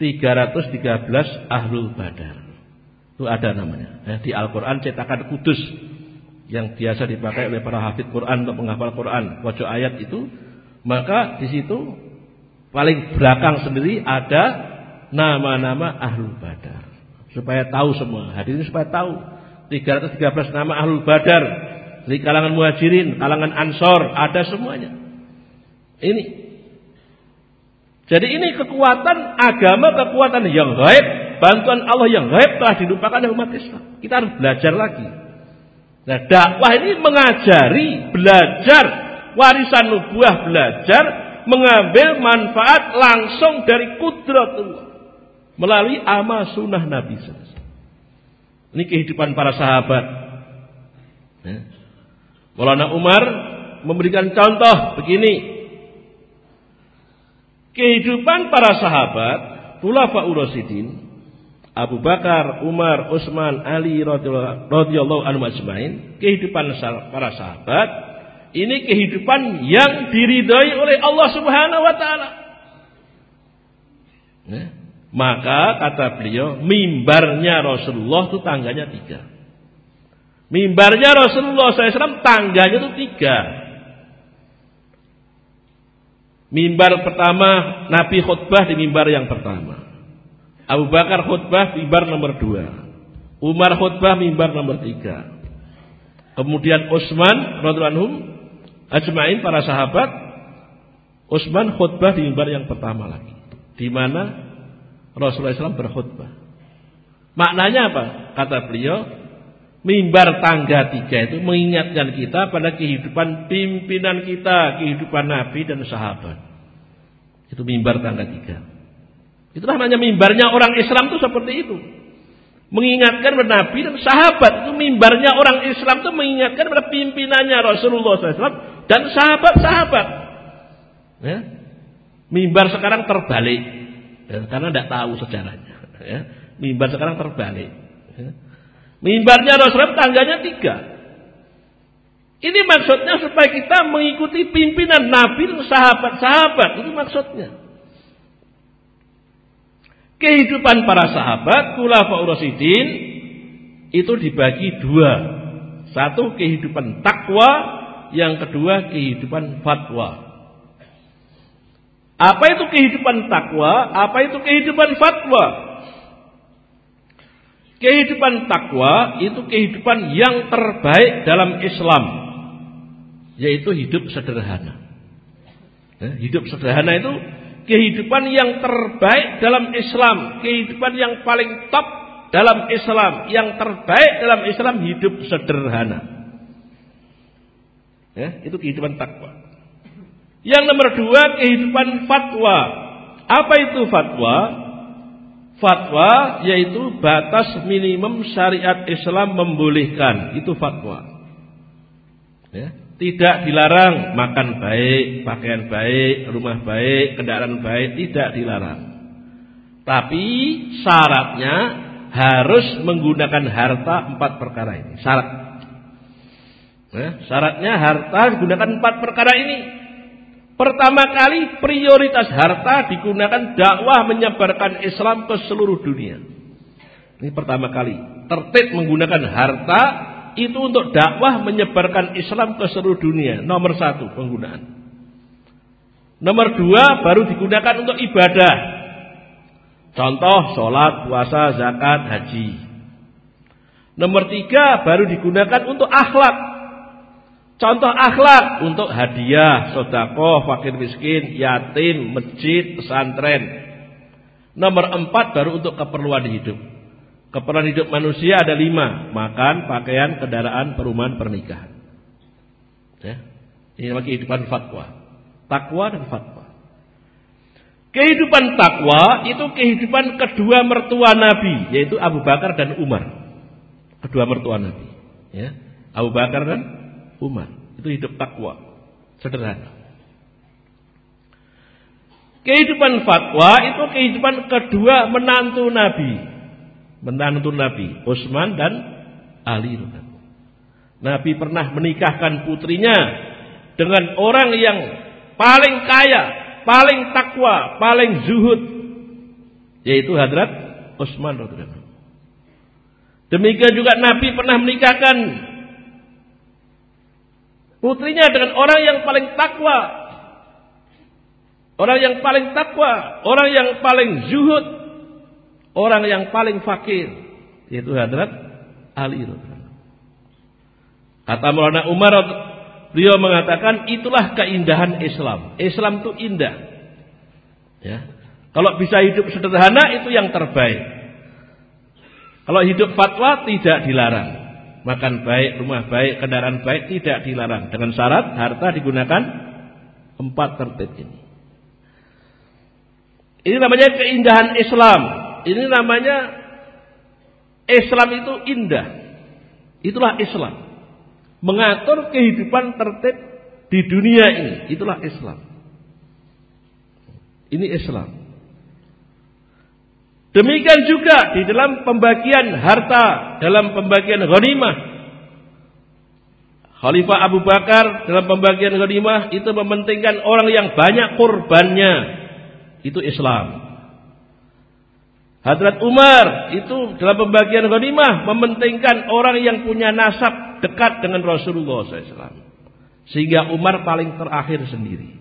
313 ahlul badar. Itu ada namanya. Ya, di Al-Quran cetakan kudus yang biasa dipakai oleh para hafid Quran untuk menghafal Quran. Pojok ayat itu. Maka di situ paling belakang sendiri ada nama-nama ahlul badar. Supaya tahu semua. Hadirin supaya tahu. 313 nama ahlul badar. Dari kalangan muhajirin kalangan ansor ada semuanya. Ini jadi ini kekuatan agama kekuatan yang gaib bantuan Allah yang gaib telah dilupakan oleh umat Islam kita harus belajar lagi Nah, dakwah ini mengajari, belajar, warisan nubuah belajar, mengambil manfaat langsung dari kudrat Allah melalui amal sunnah Nabi Ini kehidupan para sahabat. Ya. Maulana Umar memberikan contoh begini. Kehidupan para sahabat, Khulafa Urasidin, Abu Bakar, Umar, Utsman, Ali radhiyallahu anhu ajmain, kehidupan para sahabat ini kehidupan yang diridhai oleh Allah Subhanahu wa taala. Ya. Maka kata beliau, mimbarnya Rasulullah itu tangganya tiga. Mimbarnya Rasulullah SAW tangganya itu tiga. Mimbar pertama Nabi khutbah di mimbar yang pertama. Abu Bakar khutbah mimbar nomor dua. Umar khutbah mimbar nomor tiga. Kemudian Utsman radhiyallahu anhum ajmain para sahabat Utsman khutbah di mimbar yang pertama lagi. Di mana Rasulullah SAW berkhutbah. Maknanya apa? Kata beliau, mimbar tangga tiga itu mengingatkan kita pada kehidupan pimpinan kita, kehidupan Nabi dan sahabat. Itu mimbar tangga tiga. Itulah namanya mimbarnya orang Islam itu seperti itu. Mengingatkan pada Nabi dan sahabat. Itu mimbarnya orang Islam itu mengingatkan pada pimpinannya Rasulullah SAW dan sahabat-sahabat. Ya. Mimbar sekarang terbalik. Ya, karena tidak tahu sejarahnya. Ya. Mimbar sekarang terbalik. Ya. Mimbarnya Rasulullah tangganya tiga. Ini maksudnya supaya kita mengikuti pimpinan Nabi sahabat-sahabat. Itu maksudnya. Kehidupan para sahabat, Khulafaur Rasyidin itu dibagi dua. Satu kehidupan takwa, yang kedua kehidupan fatwa. Apa itu kehidupan takwa? Apa itu kehidupan fatwa? Kehidupan takwa itu kehidupan yang terbaik dalam Islam, yaitu hidup sederhana. Ya, hidup sederhana itu kehidupan yang terbaik dalam Islam, kehidupan yang paling top dalam Islam, yang terbaik dalam Islam hidup sederhana. Ya, itu kehidupan takwa. Yang nomor dua kehidupan fatwa. Apa itu fatwa? Fatwa yaitu batas minimum syariat Islam membolehkan. Itu fatwa. Ya. Tidak dilarang makan baik, pakaian baik, rumah baik, kendaraan baik, tidak dilarang. Tapi syaratnya harus menggunakan harta empat perkara ini. Syarat. Ya, syaratnya harta digunakan empat perkara ini. Pertama kali prioritas harta digunakan dakwah menyebarkan Islam ke seluruh dunia. Ini pertama kali. Tertib menggunakan harta itu untuk dakwah menyebarkan Islam ke seluruh dunia. Nomor satu penggunaan. Nomor dua baru digunakan untuk ibadah. Contoh sholat, puasa, zakat, haji. Nomor tiga baru digunakan untuk akhlak. Contoh akhlak untuk hadiah, sodako, fakir miskin, yatim, masjid, pesantren. Nomor empat baru untuk keperluan hidup. Keperluan hidup manusia ada lima. Makan, pakaian, kendaraan, perumahan, pernikahan. Ya. Ini namanya kehidupan fatwa. Takwa dan fatwa. Kehidupan takwa itu kehidupan kedua mertua Nabi. Yaitu Abu Bakar dan Umar. Kedua mertua Nabi. Ya. Abu Bakar dan Umar. Itu hidup takwa. Sederhana. Kehidupan fatwa itu kehidupan kedua menantu Nabi menantu Nabi Utsman dan Ali Nabi pernah menikahkan putrinya dengan orang yang paling kaya, paling takwa, paling zuhud yaitu Hadrat Utsman Demikian juga Nabi pernah menikahkan putrinya dengan orang yang paling takwa. Orang yang paling takwa, orang yang paling zuhud, orang yang paling fakir yaitu Hadrat Ali Kata Maulana Umar beliau mengatakan itulah keindahan Islam. Islam itu indah. Ya. Kalau bisa hidup sederhana itu yang terbaik. Kalau hidup fatwa tidak dilarang. Makan baik, rumah baik, kendaraan baik tidak dilarang. Dengan syarat harta digunakan empat tertib ini. Ini namanya keindahan Islam. Ini namanya Islam itu indah. Itulah Islam. Mengatur kehidupan tertib di dunia ini. Itulah Islam. Ini Islam. Demikian juga di dalam pembagian harta, dalam pembagian ghanimah. Khalifah Abu Bakar dalam pembagian ghanimah itu mementingkan orang yang banyak kurbannya. Itu Islam. Hadrat Umar itu dalam pembagian ghanimah mementingkan orang yang punya nasab dekat dengan Rasulullah SAW. Sehingga Umar paling terakhir sendiri.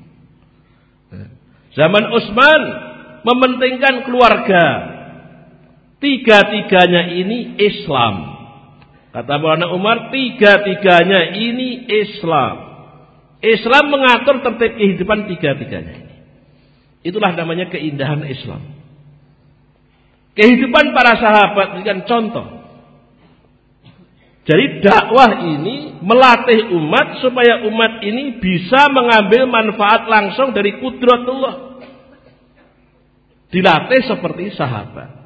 Zaman Utsman mementingkan keluarga. Tiga-tiganya ini Islam. Kata Maulana Umar, tiga-tiganya ini Islam. Islam mengatur tertib kehidupan tiga-tiganya ini. Itulah namanya keindahan Islam. Kehidupan para sahabat berikan contoh. Jadi dakwah ini melatih umat supaya umat ini bisa mengambil manfaat langsung dari kudratullah. Dilatih seperti sahabat.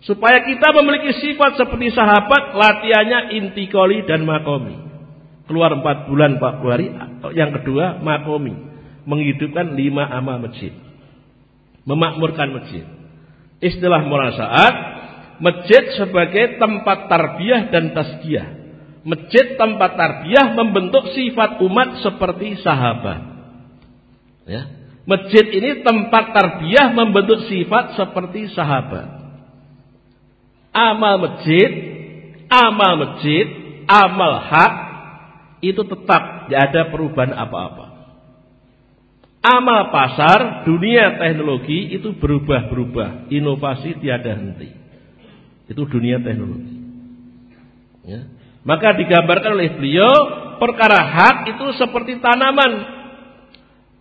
Supaya kita memiliki sifat seperti sahabat, latihannya intikoli dan makomi. Keluar empat bulan, empat hari. Yang kedua, makomi. Menghidupkan lima amal masjid. Memakmurkan masjid. Istilah saat Masjid sebagai tempat tarbiyah dan tazkiyah. Masjid tempat tarbiyah membentuk sifat umat seperti sahabat. Ya. Masjid ini tempat tarbiyah membentuk sifat seperti sahabat. Amal masjid, amal masjid, amal hak itu tetap tidak ada perubahan apa-apa. Amal pasar, dunia teknologi itu berubah-berubah, inovasi tiada henti. Itu dunia teknologi. Ya. Maka digambarkan oleh beliau perkara hak itu seperti tanaman.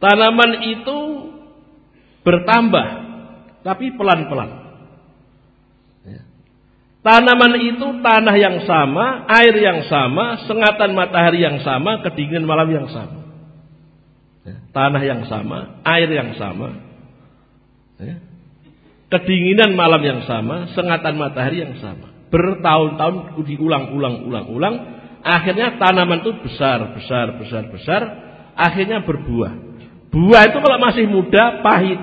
Tanaman itu bertambah, tapi pelan-pelan. Tanaman itu tanah yang sama, air yang sama, sengatan matahari yang sama, kedinginan malam yang sama. Ya. Tanah yang sama, air yang sama. Ya kedinginan malam yang sama, sengatan matahari yang sama. Bertahun-tahun diulang-ulang-ulang-ulang, akhirnya tanaman itu besar, besar, besar, besar, akhirnya berbuah. Buah itu kalau masih muda pahit.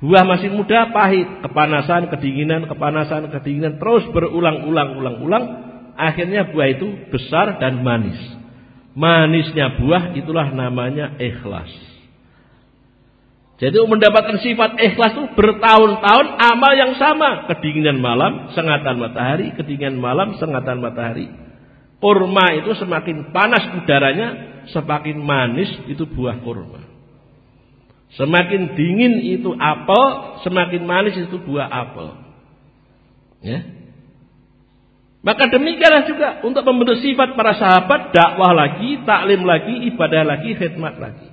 Buah masih muda pahit, kepanasan, kedinginan, kepanasan, kedinginan terus berulang-ulang-ulang-ulang, akhirnya buah itu besar dan manis. Manisnya buah itulah namanya ikhlas. Jadi mendapatkan sifat ikhlas itu bertahun-tahun amal yang sama. Kedinginan malam, sengatan matahari, kedinginan malam, sengatan matahari. Kurma itu semakin panas udaranya, semakin manis itu buah kurma. Semakin dingin itu apel, semakin manis itu buah apel. Ya. Maka demikianlah juga untuk membentuk sifat para sahabat, dakwah lagi, taklim lagi, ibadah lagi, khidmat lagi.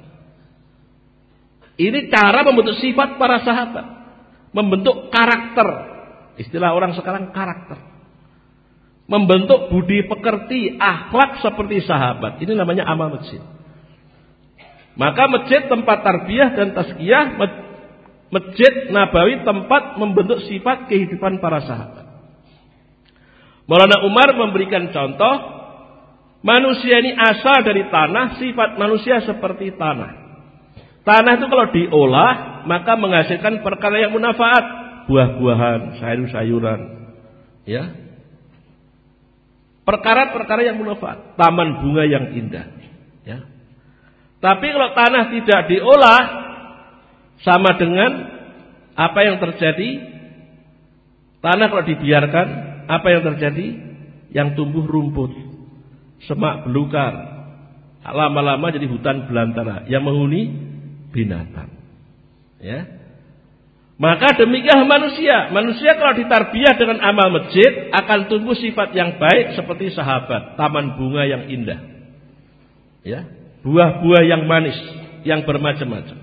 Ini cara membentuk sifat para sahabat. Membentuk karakter. Istilah orang sekarang karakter. Membentuk budi pekerti, akhlak seperti sahabat. Ini namanya amal masjid. Maka masjid tempat tarbiyah dan tazkiyah, masjid Nabawi tempat membentuk sifat kehidupan para sahabat. Maulana Umar memberikan contoh, manusia ini asal dari tanah, sifat manusia seperti tanah. Tanah itu kalau diolah maka menghasilkan perkara yang munafaat, buah-buahan, sayur-sayuran, ya. Perkara-perkara yang munafaat, taman bunga yang indah, ya. Tapi kalau tanah tidak diolah sama dengan apa yang terjadi tanah kalau dibiarkan apa yang terjadi yang tumbuh rumput semak belukar lama-lama jadi hutan belantara yang menghuni binatang. Ya. Maka demikian manusia. Manusia kalau ditarbiah dengan amal masjid akan tumbuh sifat yang baik seperti sahabat, taman bunga yang indah. Ya, buah-buah yang manis, yang bermacam-macam.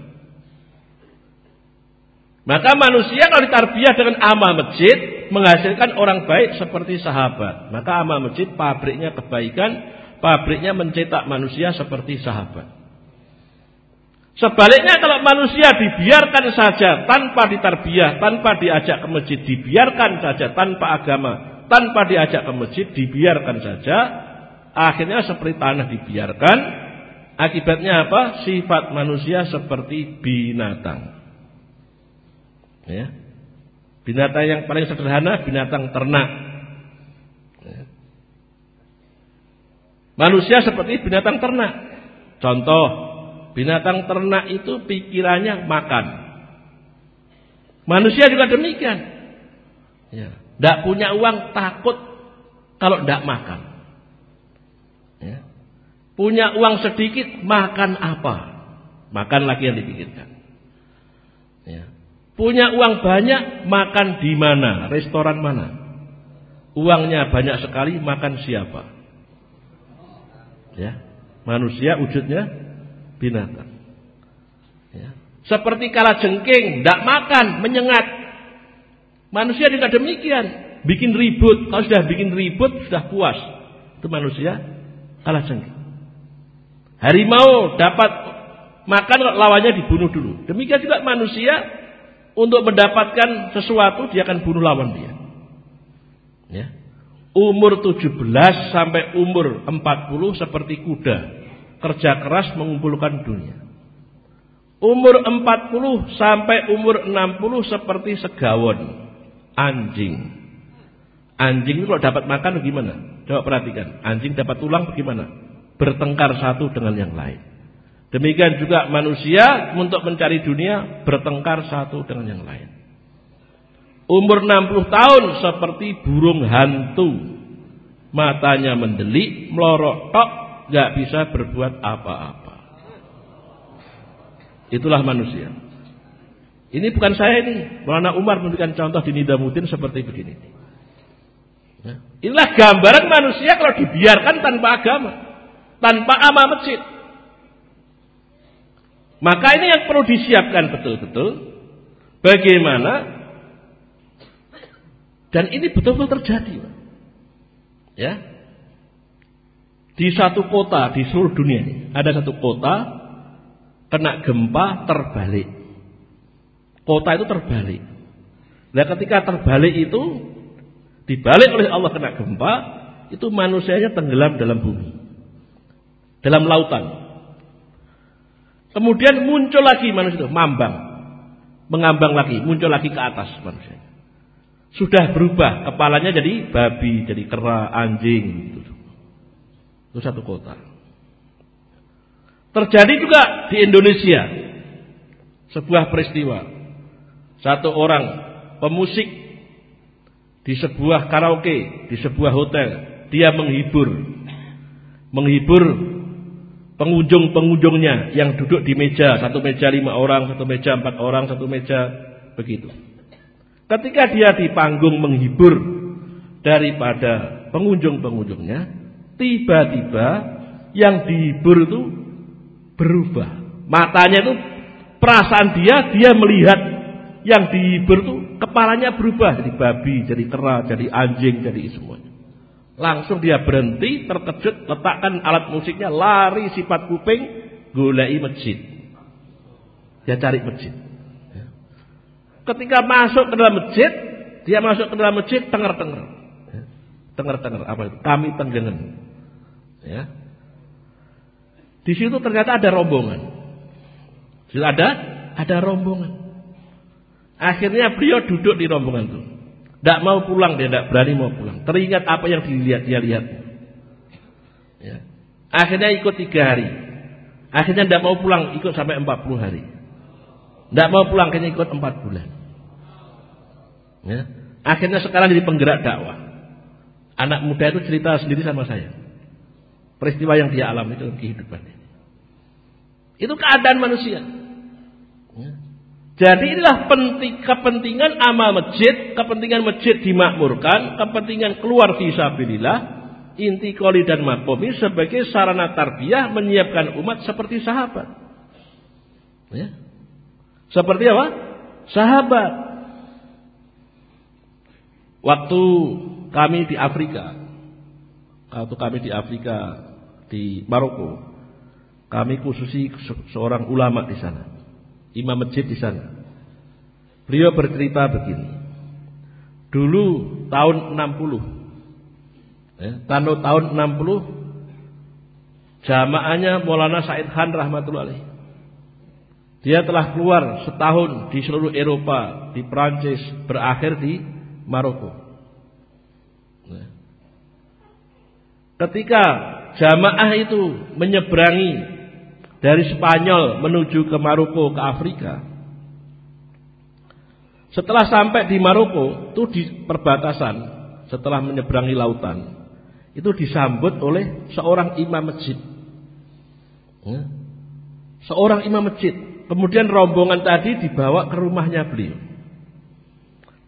Maka manusia kalau ditarbiah dengan amal masjid menghasilkan orang baik seperti sahabat. Maka amal masjid pabriknya kebaikan, pabriknya mencetak manusia seperti sahabat. Sebaliknya kalau manusia dibiarkan saja tanpa ditarbiah, tanpa diajak ke masjid, dibiarkan saja tanpa agama, tanpa diajak ke masjid, dibiarkan saja, akhirnya seperti tanah dibiarkan, akibatnya apa? Sifat manusia seperti binatang. Ya. Binatang yang paling sederhana binatang ternak. Ya. Manusia seperti binatang ternak. Contoh Binatang ternak itu pikirannya makan. Manusia juga demikian. Ya. Tidak punya uang takut kalau tidak makan. Ya. Punya uang sedikit makan apa? Makan lagi yang dipikirkan. Ya. Punya uang banyak makan di mana? Restoran mana? Uangnya banyak sekali makan siapa? Ya. Manusia wujudnya binatang. Ya. Seperti kala jengking, tidak makan, menyengat. Manusia juga demikian. Bikin ribut. Kalau sudah bikin ribut, sudah puas. Itu manusia kalah jengking. Harimau dapat makan lawannya dibunuh dulu. Demikian juga manusia untuk mendapatkan sesuatu dia akan bunuh lawan dia. Ya. Umur 17 sampai umur 40 seperti kuda. Kerja keras mengumpulkan dunia. Umur 40 sampai umur 60 seperti segawon anjing. Anjing itu kalau dapat makan bagaimana? Coba perhatikan. Anjing dapat tulang bagaimana? Bertengkar satu dengan yang lain. Demikian juga manusia untuk mencari dunia bertengkar satu dengan yang lain. Umur 60 tahun seperti burung hantu. Matanya mendelik, melorok tok, gak bisa berbuat apa-apa. Itulah manusia. Ini bukan saya ini. Maulana Umar memberikan contoh di Nidamuddin seperti begini. Ya. Inilah gambaran manusia kalau dibiarkan tanpa agama. Tanpa ama masjid. Maka ini yang perlu disiapkan betul-betul. Bagaimana. Dan ini betul-betul terjadi. Ya. Di satu kota di seluruh dunia ini. Ada satu kota. Kena gempa terbalik. Kota itu terbalik. Nah ketika terbalik itu dibalik oleh Allah kena gempa, itu manusianya tenggelam dalam bumi. Dalam lautan. Kemudian muncul lagi manusia itu, mambang. Mengambang lagi, muncul lagi ke atas manusia. Sudah berubah, kepalanya jadi babi, jadi kera, anjing. Gitu. Itu satu kota. Terjadi juga di Indonesia. Sebuah peristiwa. Satu orang pemusik di sebuah karaoke, di sebuah hotel, dia menghibur menghibur pengunjung-pengunjungnya yang duduk di meja, satu meja lima orang, satu meja empat orang, satu meja begitu. Ketika dia di panggung menghibur daripada pengunjung-pengunjungnya, tiba-tiba yang dihibur itu berubah. Matanya itu perasaan dia, dia melihat yang dihibur tuh kepalanya berubah jadi babi, jadi kera, jadi anjing, jadi semuanya. Langsung dia berhenti, terkejut, letakkan alat musiknya, lari sifat kuping, gulai masjid. Dia cari masjid. Ya. Ketika masuk ke dalam masjid, dia masuk ke dalam masjid tenger-tenger. Ya. Tenger-tenger apa itu? Kami tenggengan. Ya. Di situ ternyata ada rombongan. Di ada ada rombongan. Akhirnya beliau duduk di rombongan itu. Tidak mau pulang dia, tidak berani mau pulang. Teringat apa yang dilihat dia lihat. Ya. Akhirnya ikut tiga hari. Akhirnya tidak mau pulang, ikut sampai empat puluh hari. Tidak mau pulang, akhirnya ikut empat bulan. Ya. Akhirnya sekarang jadi penggerak dakwah. Anak muda itu cerita sendiri sama saya. Peristiwa yang dia alami itu kehidupan. Itu keadaan manusia. Jadi inilah penting, kepentingan amal masjid, kepentingan masjid dimakmurkan, kepentingan keluar fisabilillah, inti koli dan makomi sebagai sarana tarbiyah menyiapkan umat seperti sahabat. Ya. Seperti apa? Sahabat. Waktu kami di Afrika, waktu kami di Afrika di Maroko, kami khususi seorang ulama di sana imam masjid di sana. Beliau bercerita begini. Dulu tahun 60. Ya, tahun tahun 60 jamaahnya Maulana Said Khan rahmatullah Dia telah keluar setahun di seluruh Eropa, di Prancis, berakhir di Maroko. Ya. Ketika jamaah itu menyeberangi dari Spanyol menuju ke Maroko ke Afrika. Setelah sampai di Maroko, itu di perbatasan, setelah menyeberangi lautan, itu disambut oleh seorang imam masjid. Ya. Seorang imam masjid. Kemudian rombongan tadi dibawa ke rumahnya beliau.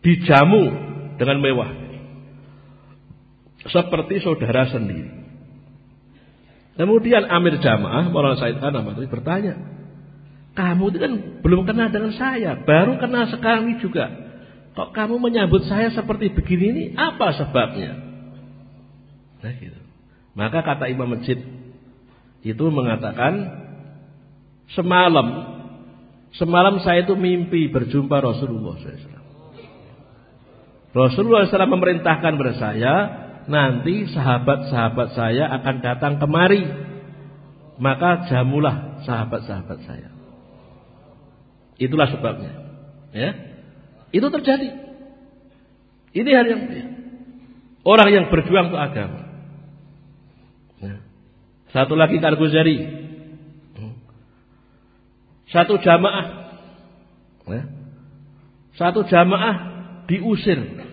Dijamu dengan mewah. Seperti saudara sendiri. Kemudian Amir Jamaah, Maulana Said itu bertanya, kamu itu kan belum kenal dengan saya, baru kenal sekarang ini juga. Kok kamu menyambut saya seperti begini ini? Apa sebabnya? Nah gitu. Maka kata Imam Masjid itu mengatakan semalam semalam saya itu mimpi berjumpa Rasulullah SAW. Rasulullah SAW memerintahkan kepada saya nanti sahabat-sahabat saya akan datang kemari. Maka jamulah sahabat-sahabat saya. Itulah sebabnya. Ya. Itu terjadi. Ini hal yang orang yang berjuang untuk agama. Ya. Satu lagi Karguzari. Satu jamaah. Ya. Satu jamaah diusir.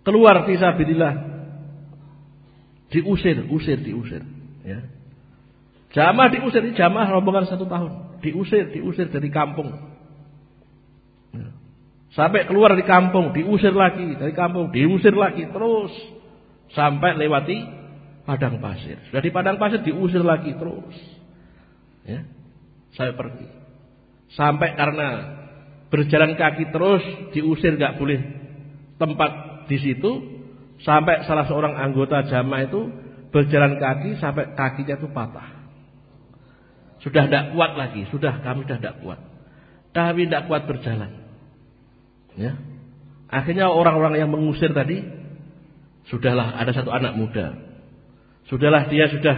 Keluar fisabilillah. Diusir, usir, diusir. Ya. Jamaah diusir, jamaah rombongan satu tahun. Diusir, diusir dari kampung. Ya. Sampai keluar di kampung, diusir lagi dari kampung, diusir lagi terus sampai lewati padang pasir. Sudah di padang pasir diusir lagi terus. Ya. Saya pergi. Sampai karena berjalan kaki terus diusir nggak boleh tempat di situ sampai salah seorang anggota jamaah itu berjalan kaki sampai kakinya itu patah. Sudah tidak kuat lagi, sudah kami sudah tidak kuat. Kami tidak kuat berjalan. Ya. Akhirnya orang-orang yang mengusir tadi sudahlah ada satu anak muda. Sudahlah dia sudah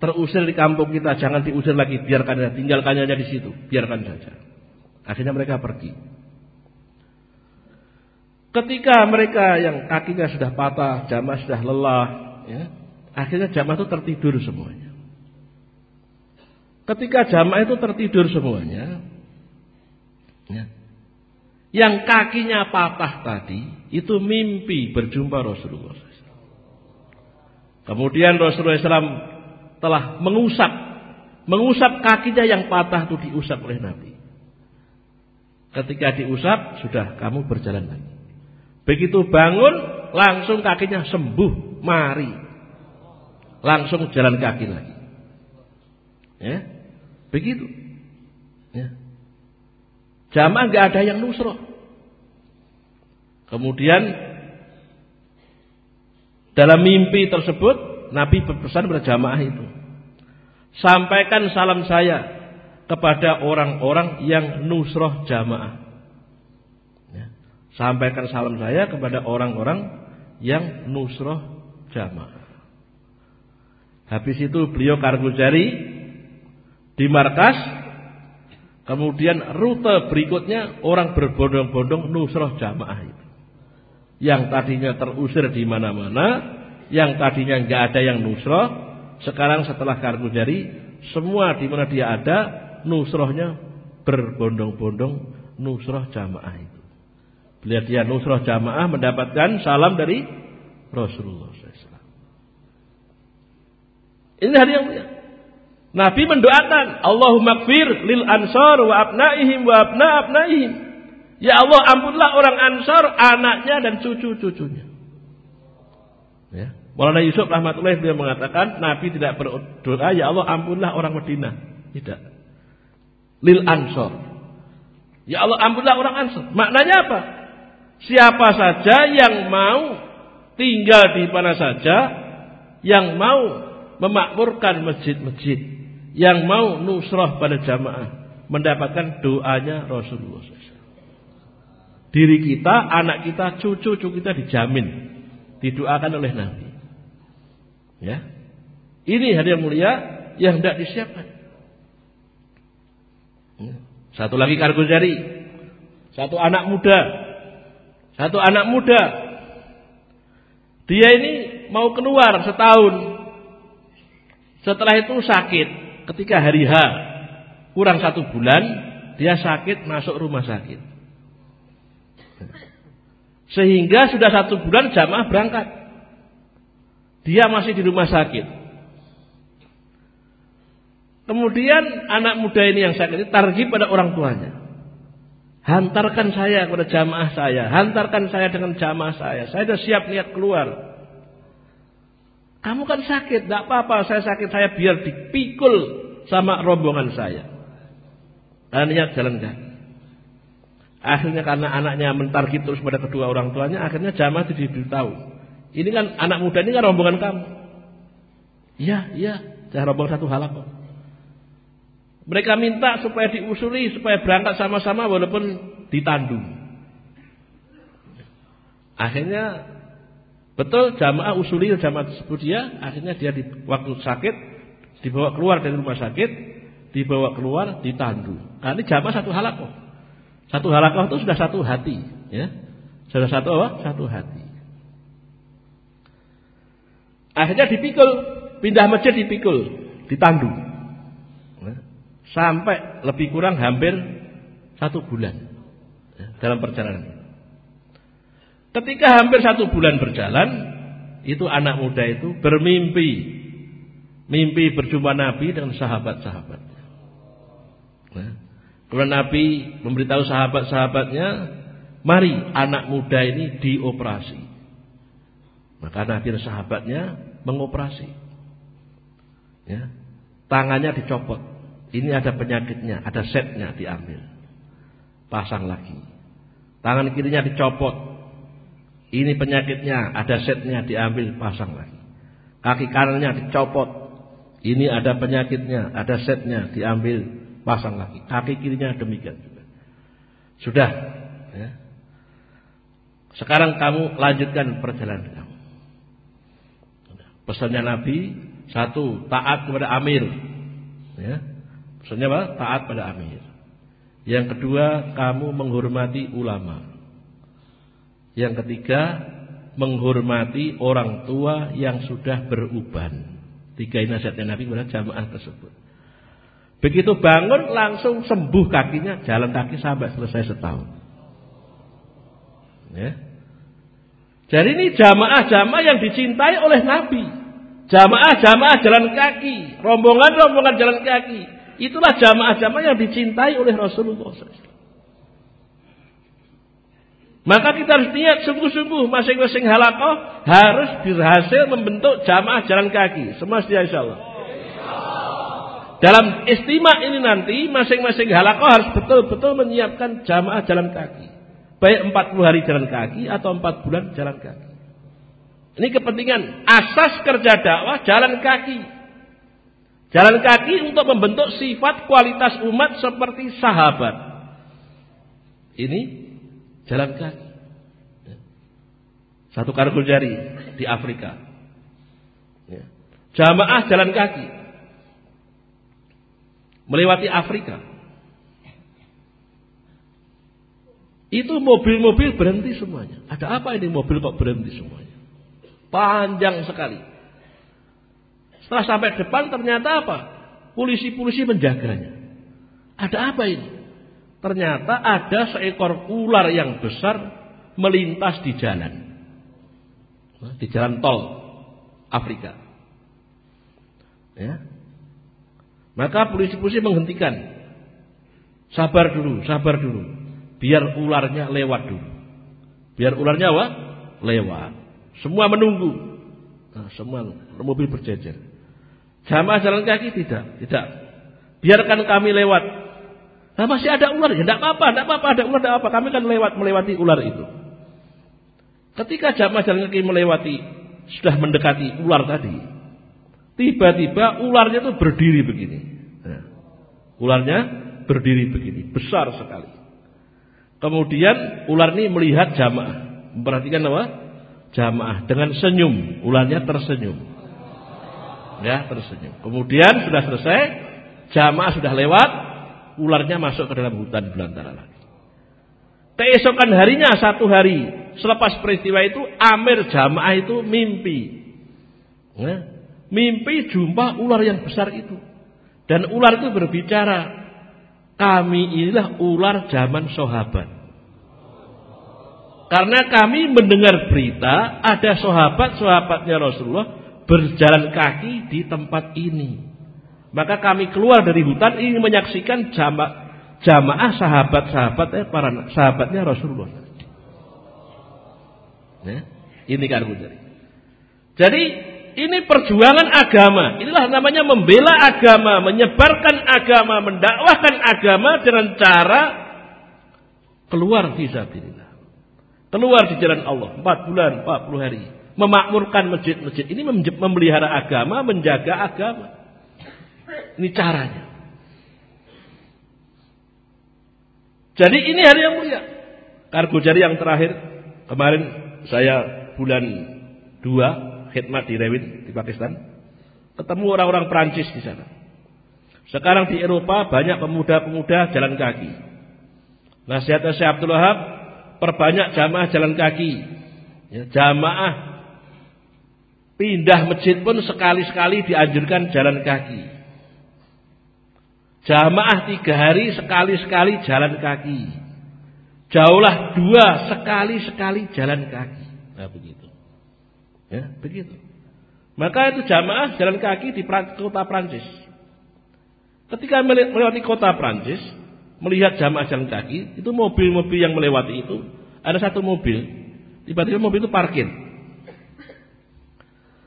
terusir di kampung kita, jangan diusir lagi, biarkan saja, tinggalkan aja di situ, biarkan saja. Akhirnya mereka pergi. Ketika mereka yang kakinya sudah patah, jamaah sudah lelah, ya, akhirnya jamaah itu tertidur semuanya. Ketika jamaah itu tertidur semuanya, ya, yang kakinya patah tadi itu mimpi berjumpa Rasulullah. Kemudian Rasulullah SAW telah mengusap, mengusap kakinya yang patah itu diusap oleh Nabi. Ketika diusap sudah kamu berjalan lagi. Begitu bangun langsung kakinya sembuh, mari. Langsung jalan kaki lagi. Ya. Begitu. Ya. Jamaah nggak ada yang nusroh. Kemudian dalam mimpi tersebut Nabi berpesan kepada jamaah itu. Sampaikan salam saya kepada orang-orang yang nusroh jamaah. Sampaikan salam saya kepada orang-orang yang nusroh jamaah. Habis itu beliau kargo jari di markas Kemudian rute berikutnya orang berbondong-bondong nusroh jamaah itu. Yang tadinya terusir di mana-mana, yang tadinya nggak ada yang nusroh, sekarang setelah kartu jari, semua di mana dia ada, nusrohnya berbondong-bondong nusroh jamaah itu. Bila dia nusroh jamaah mendapatkan salam dari Rasulullah SAW. Ini hari yang mulia. Nabi mendoakan, Allahumma kfir lil ansar wa abnaihim wa abna abnaihim. Ya Allah ampunlah orang ansar, anaknya dan cucu-cucunya. Ya. Maulana Yusuf rahmatullahi beliau mengatakan, Nabi tidak berdoa, ya Allah ampunlah orang Madinah. Tidak. Lil ansar. Ya Allah ampunlah orang ansar. Maknanya apa? Siapa saja yang mau tinggal di mana saja, yang mau memakmurkan masjid-masjid, yang mau nusrah pada jamaah mendapatkan doanya Rasulullah SAW. Diri kita, anak kita, cucu-cucu kita dijamin didoakan oleh Nabi. Ya. Ini hari yang mulia yang tidak disiapkan. Ya. Satu lagi kargo jari. Satu anak muda. Satu anak muda. Dia ini mau keluar setahun. Setelah itu sakit ketika hari H kurang satu bulan dia sakit masuk rumah sakit. Sehingga sudah satu bulan jamaah berangkat. Dia masih di rumah sakit. Kemudian anak muda ini yang sakit itu targib pada orang tuanya. Hantarkan saya kepada jamaah saya. Hantarkan saya dengan jamaah saya. Saya sudah siap niat keluar. Kamu kan sakit, tidak apa-apa. Saya sakit, saya biar dipikul sama rombongan saya. Dan niat jalan kaki. Akhirnya karena anaknya mentarget terus pada kedua orang tuanya, akhirnya jamaah itu diberitahu. Ini kan anak muda ini kan rombongan kamu. Iya, iya, saya rombongan satu halakoh. Mereka minta supaya diusuli, supaya berangkat sama-sama walaupun ditandu. Akhirnya betul jamaah usuli jamaah tersebut dia, akhirnya dia di waktu sakit dibawa keluar dari rumah sakit, dibawa keluar ditandu. Karena jamaah satu halakoh. Satu halakoh itu sudah satu hati, ya. Sudah satu apa? Satu hati. Akhirnya dipikul, pindah masjid dipikul, ditandu. Ya. Sampai lebih kurang hampir satu bulan ya, dalam perjalanan. Ketika hampir satu bulan berjalan, itu anak muda itu bermimpi, mimpi berjumpa Nabi dengan sahabat-sahabatnya. Nah, Kemudian Nabi memberitahu sahabat-sahabatnya, mari anak muda ini dioperasi. Maka Nabi dan sahabatnya mengoperasi. Ya. Tangannya dicopot. Ini ada penyakitnya, ada setnya diambil. Pasang lagi. Tangan kirinya dicopot. Ini penyakitnya, ada setnya diambil, pasang lagi. Kaki kanannya dicopot. Ini ada penyakitnya, ada setnya diambil, pasang lagi. Kaki kirinya demikian juga. Sudah. Ya. Sekarang kamu lanjutkan perjalanan kamu. Pesannya Nabi satu taat kepada Amir. Ya. Pesannya apa? Taat pada Amir. Yang kedua kamu menghormati ulama. Yang ketiga menghormati orang tua yang sudah beruban. Tiga nasihatnya Nabi kepada jamaah tersebut. Begitu bangun langsung sembuh kakinya, jalan kaki sampai selesai setahun. Ya. Jadi ini jamaah-jamaah yang dicintai oleh Nabi. Jamaah-jamaah jalan kaki, rombongan-rombongan jalan kaki. Itulah jamaah-jamaah yang dicintai oleh Rasulullah SAW. Maka kita harus niat sungguh-sungguh masing-masing halakoh harus berhasil membentuk jamaah jalan kaki. Semua setia insya Allah. Dalam istimewa ini nanti masing-masing halakoh harus betul-betul menyiapkan jamaah jalan kaki. Baik 40 hari jalan kaki atau 4 bulan jalan kaki. Ini kepentingan asas kerja dakwah jalan kaki. Jalan kaki untuk membentuk sifat kualitas umat seperti sahabat. Ini jalan kaki. Satu kargul jari di Afrika. Ya. Jamaah jalan kaki melewati Afrika. Itu mobil-mobil berhenti semuanya. Ada apa ini mobil kok berhenti semuanya? Panjang sekali. Setelah sampai depan ternyata apa? Polisi-polisi menjaganya. Ada apa ini? Ternyata ada seekor ular yang besar melintas di jalan. Di jalan tol Afrika. Ya, maka polisi-polisi menghentikan. Sabar dulu, sabar dulu. Biar ularnya lewat dulu. Biar ularnya apa? Lewat. Semua menunggu. Nah, semua mobil berjejer. Jamaah jalan kaki tidak, tidak. Biarkan kami lewat. Nah, masih ada ular ya, tidak apa-apa, tidak apa-apa, ada ular, tidak apa. Kami kan lewat melewati ular itu. Ketika jamaah jalan kaki melewati, sudah mendekati ular tadi, Tiba-tiba ularnya itu berdiri begini. Nah, ularnya berdiri begini, besar sekali. Kemudian ular ini melihat jamaah, memperhatikan apa? Jamaah dengan senyum, ularnya tersenyum. Ya, tersenyum. Kemudian sudah selesai, jamaah sudah lewat, ularnya masuk ke dalam hutan belantara lagi. Keesokan harinya satu hari selepas peristiwa itu Amir jamaah itu mimpi. Ya, mimpi jumpa ular yang besar itu. Dan ular itu berbicara, kami inilah ular zaman sahabat. Karena kami mendengar berita ada sahabat-sahabatnya Rasulullah berjalan kaki di tempat ini. Maka kami keluar dari hutan ingin menyaksikan jamaah, jamaah sahabat-sahabat eh, para sahabatnya Rasulullah. Ya, ini kan Jadi ini perjuangan agama. Inilah namanya membela agama, menyebarkan agama, mendakwahkan agama dengan cara keluar di sabilillah. Keluar di jalan Allah 4 bulan, 40 hari. Memakmurkan masjid-masjid. Ini memelihara agama, menjaga agama. Ini caranya. Jadi ini hari yang mulia. Kargo jari yang terakhir. Kemarin saya bulan 2 khidmat di Rewin di Pakistan. Ketemu orang-orang Perancis di sana. Sekarang di Eropa banyak pemuda-pemuda jalan kaki. Nasihatnya Syekh Abdul Wahab, perbanyak jamaah jalan kaki. Ya, jamaah pindah masjid pun sekali-sekali dianjurkan jalan kaki. Jamaah tiga hari sekali-sekali jalan kaki. Jauhlah dua sekali-sekali jalan kaki. Nah begitu. Ya, begitu. Maka itu jamaah jalan kaki di kota Prancis. Ketika melewati kota Prancis, melihat jamaah jalan kaki, itu mobil-mobil yang melewati itu, ada satu mobil, tiba-tiba mobil itu parkir.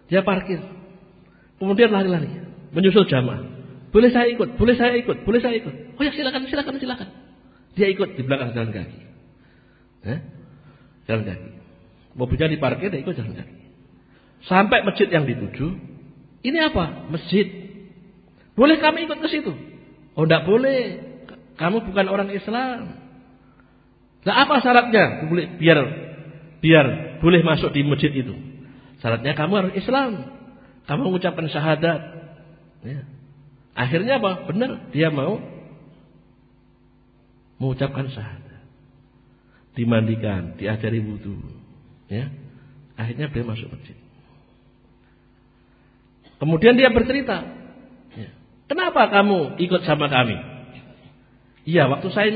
Dia parkir. Kemudian lari-lari, menyusul jamaah. Boleh saya ikut, boleh saya ikut, boleh saya ikut. Oh ya silakan, silakan, silakan. Dia ikut di belakang jalan kaki. Eh? Jalan kaki. Mobilnya diparkir, dia ikut jalan kaki. Sampai masjid yang dituju, ini apa? Masjid boleh kami ikut ke situ? Oh, tidak boleh. Kamu bukan orang Islam. Nah, apa syaratnya? Biar biar boleh masuk di masjid itu. Syaratnya kamu harus Islam. Kamu mengucapkan syahadat. Ya. Akhirnya apa? Benar, dia mau mengucapkan syahadat. Dimandikan, diajari wudhu. Ya. Akhirnya dia masuk masjid. Kemudian dia bercerita, Kenapa kamu ikut sama kami? Iya, waktu saya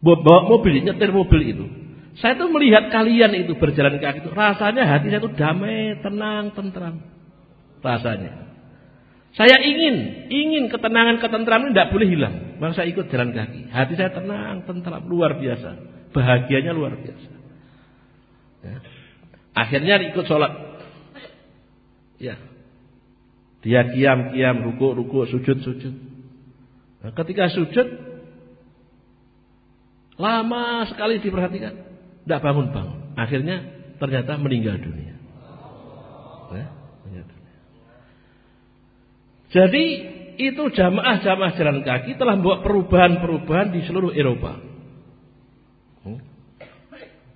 bawa mobil, nyetir mobil itu. Saya tuh melihat kalian itu berjalan kaki itu. Rasanya hati saya tuh damai, tenang, tentram. Rasanya. Saya ingin, ingin ketenangan, ketentraman tidak boleh hilang. Maka saya ikut jalan kaki. Hati saya tenang, tentram, luar biasa. Bahagianya luar biasa. Ya. Akhirnya ikut sholat. Ya, dia kiam-kiam, ruku-ruku, sujud-sujud. Nah, ketika sujud, lama sekali diperhatikan. Tidak bangun-bangun. Akhirnya ternyata meninggal dunia. Ya, Jadi itu jamaah-jamaah jalan kaki telah membuat perubahan-perubahan di seluruh Eropa. Hmm?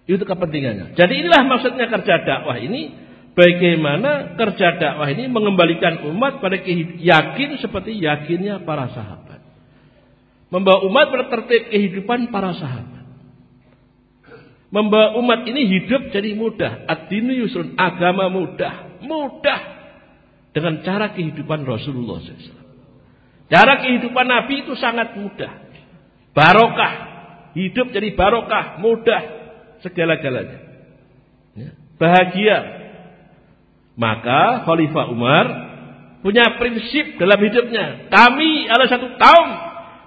Itu kepentingannya. Jadi inilah maksudnya kerja dakwah ini bagaimana kerja dakwah ini mengembalikan umat pada yakin seperti yakinnya para sahabat. Membawa umat pada tertib kehidupan para sahabat. Membawa umat ini hidup jadi mudah. Ad-dinu yusrun, agama mudah. Mudah. Dengan cara kehidupan Rasulullah SAW. Cara kehidupan Nabi itu sangat mudah. Barokah. Hidup jadi barokah, mudah. Segala-galanya. Ya. Bahagia, maka Khalifah Umar punya prinsip dalam hidupnya. Kami adalah satu kaum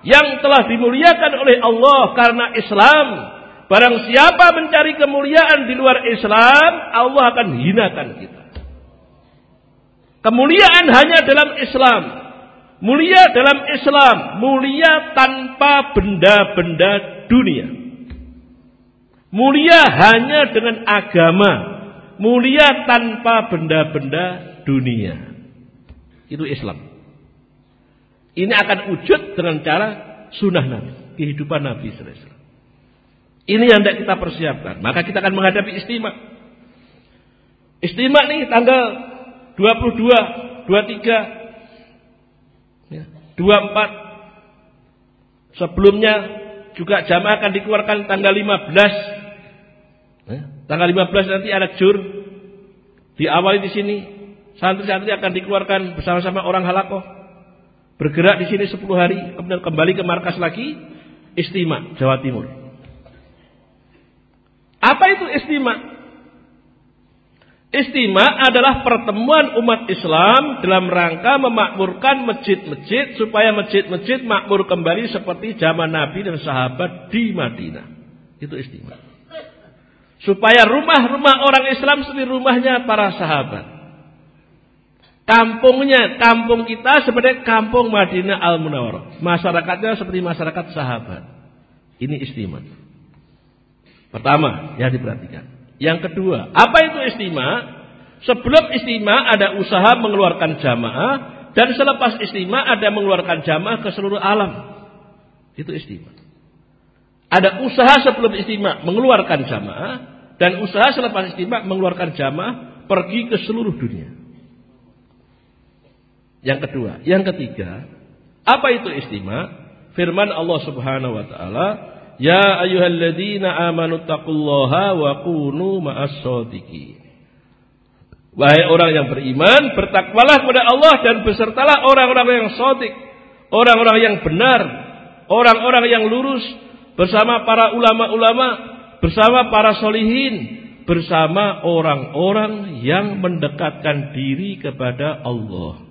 yang telah dimuliakan oleh Allah karena Islam. Barang siapa mencari kemuliaan di luar Islam, Allah akan hinakan kita. Kemuliaan hanya dalam Islam. Mulia dalam Islam, mulia tanpa benda-benda dunia. Mulia hanya dengan agama, mulia tanpa benda-benda dunia. Itu Islam. Ini akan wujud dengan cara sunnah Nabi, kehidupan Nabi SAW. Ini yang tidak kita persiapkan. Maka kita akan menghadapi istimewa. Istimewa nih tanggal 22, 23, ya, 24. Sebelumnya juga jamaah akan dikeluarkan tanggal 15 Eh? Tanggal 15 nanti ada jur. Diawali di sini. Santri-santri akan dikeluarkan bersama-sama orang halakoh. Bergerak di sini 10 hari. Kemudian kembali ke markas lagi. Istima, Jawa Timur. Apa itu istima? Istima adalah pertemuan umat Islam dalam rangka memakmurkan masjid-masjid supaya masjid-masjid makmur kembali seperti zaman Nabi dan sahabat di Madinah. Itu istima. Supaya rumah-rumah orang Islam seperti rumahnya para sahabat. Kampungnya, kampung kita seperti kampung Madinah Al Munawwarah. Masyarakatnya seperti masyarakat sahabat. Ini istimewa. Pertama, ya diperhatikan. Yang kedua, apa itu istimewa? Sebelum istimewa ada usaha mengeluarkan jamaah dan selepas istimewa ada mengeluarkan jamaah ke seluruh alam. Itu istimewa. Ada usaha sebelum istimewa mengeluarkan jamaah dan usaha selepas istimewa mengeluarkan jamaah pergi ke seluruh dunia. Yang kedua, yang ketiga, apa itu istimewa? Firman Allah Subhanahu wa taala, "Ya ayyuhalladzina amanu taqullaha wa kunu ma'as Wahai orang yang beriman, bertakwalah kepada Allah dan besertalah orang-orang yang sodik, orang-orang yang benar, orang-orang yang lurus, bersama para ulama-ulama, bersama para solihin, bersama orang-orang yang mendekatkan diri kepada Allah.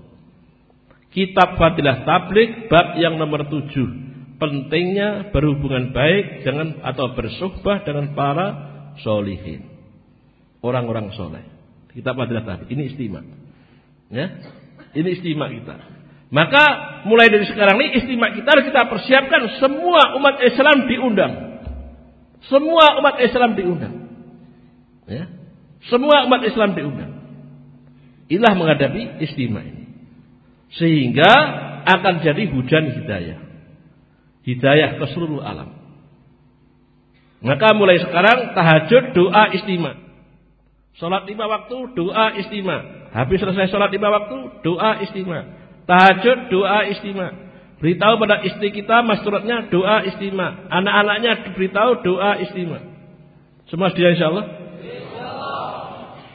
Kitab Fadilah Tablik bab yang nomor tujuh. Pentingnya berhubungan baik dengan atau bersuhbah dengan para solihin. Orang-orang soleh. Kitab Fadilah Tablik. Ini istimewa. Ya. Ini istimewa kita. Maka mulai dari sekarang ini istimewa kita harus kita persiapkan semua umat Islam diundang. Semua umat Islam diundang. Ya. Semua umat Islam diundang. Inilah menghadapi istimewa ini. Sehingga akan jadi hujan hidayah. Hidayah ke seluruh alam. Maka mulai sekarang tahajud doa istimewa. Sholat lima waktu doa istimewa. Habis selesai sholat lima waktu doa istimewa. Tahajud doa istimewa. Beritahu pada istri kita masturatnya doa istimewa. Anak-anaknya beritahu doa istimewa. Semua dia insya Allah.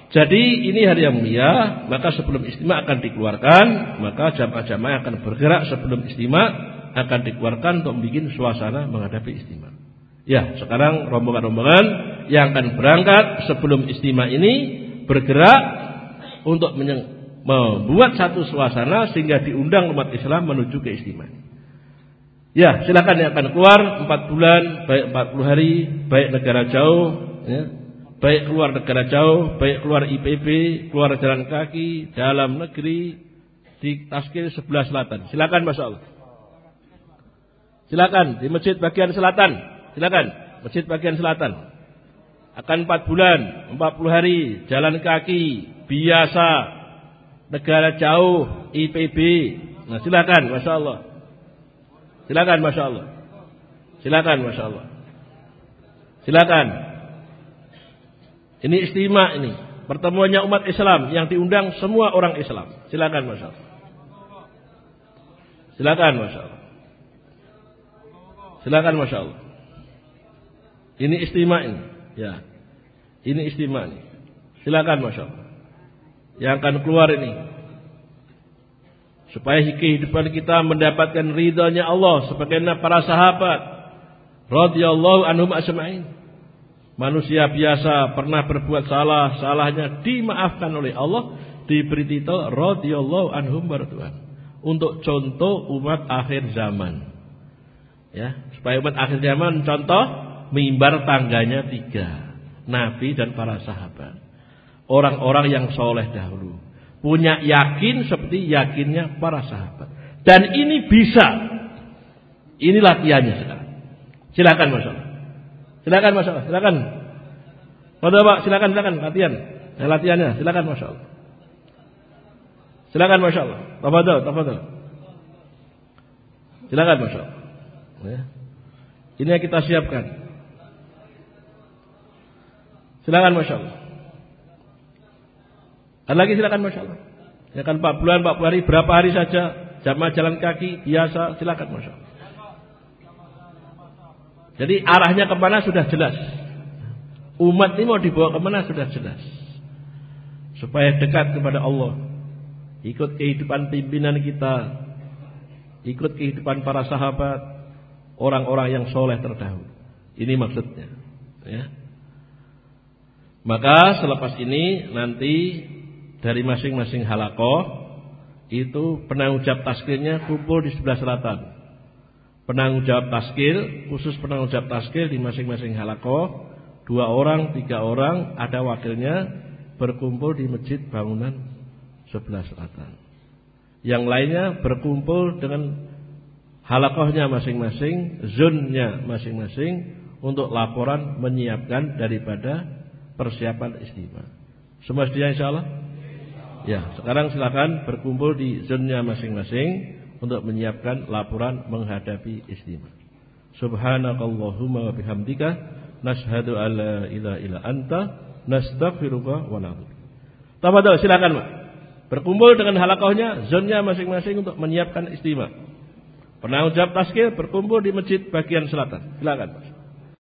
Jadi ini hari yang mulia, maka sebelum istimewa akan dikeluarkan, maka jamaah-jamaah akan bergerak sebelum istimewa akan dikeluarkan untuk membuat suasana menghadapi istimewa. Ya, sekarang rombongan-rombongan yang akan berangkat sebelum istimewa ini bergerak untuk membuat satu suasana sehingga diundang umat Islam menuju ke istimewa. Ya, silakan yang akan keluar 4 bulan, baik 40 hari, baik negara jauh, ya, baik keluar negara jauh, baik keluar IPB, keluar jalan kaki, dalam negeri, di Taskil sebelah selatan. Silakan Masya Allah. Silakan di masjid bagian selatan. Silakan masjid bagian selatan. Akan 4 bulan, 40 hari, jalan kaki, biasa, negara jauh, IPB. Nah silakan, Masya Allah. Silakan, Masya Allah. Silakan, Masya Allah. Silakan. Ini istimewa ini. Pertemuannya umat Islam yang diundang semua orang Islam. Silakan Masya Allah. Silakan Masya Allah. Silakan Masya Allah. Ini istimewa ini. Ya. Ini istimewa ini. Silakan Masya Allah. Yang akan keluar ini. Supaya kehidupan kita mendapatkan ridhonya Allah. Sebagaimana para sahabat. radhiyallahu anhum asma'in. Manusia biasa pernah berbuat salah, salahnya dimaafkan oleh Allah, diberi titel radhiyallahu anhum Tuhan. Untuk contoh umat akhir zaman. Ya, supaya umat akhir zaman contoh mimbar tangganya tiga. Nabi dan para sahabat. Orang-orang yang soleh dahulu. Punya yakin seperti yakinnya para sahabat. Dan ini bisa. Ini latihannya sekarang. Silakan Mas Silakan Masya Allah, silakan. Waduh Pak, silakan, silakan latihan. Ya, latihannya, silakan Masya Allah. Silakan Masya Allah. Tafadhol, tafadhol. Silakan Masya Allah. Ya. Ini yang kita siapkan. Silakan Masya Allah. Dan lagi silakan Masya Allah. Ya kan 4 bulan, 40 hari, berapa hari saja. Jamaah jalan kaki, biasa, silakan Masya Allah. Jadi arahnya ke mana sudah jelas. Umat ini mau dibawa ke mana sudah jelas. Supaya dekat kepada Allah. Ikut kehidupan pimpinan kita. Ikut kehidupan para sahabat. Orang-orang yang soleh terdahulu. Ini maksudnya. Ya. Maka selepas ini nanti dari masing-masing halakoh itu penanggung jawab taskilnya kumpul di sebelah selatan penanggung jawab taskil, khusus penanggung jawab taskil di masing-masing halakoh, dua orang, tiga orang, ada wakilnya berkumpul di masjid bangunan sebelah selatan. Yang lainnya berkumpul dengan halakohnya masing-masing, zonnya masing-masing untuk laporan menyiapkan daripada persiapan istimewa. Sedia insya Allah? Ya, sekarang silakan berkumpul di zonnya masing-masing untuk menyiapkan laporan menghadapi istimewa. Subhanakallahumma wa bihamdika nashhadu alla ilaha illa anta nastaghfiruka wa natubu. Tafadhol silakan Pak. Berkumpul dengan halakohnya, zonnya masing-masing untuk menyiapkan istimewa. Penanggung jawab taskil berkumpul di masjid bagian selatan. Silakan Pak.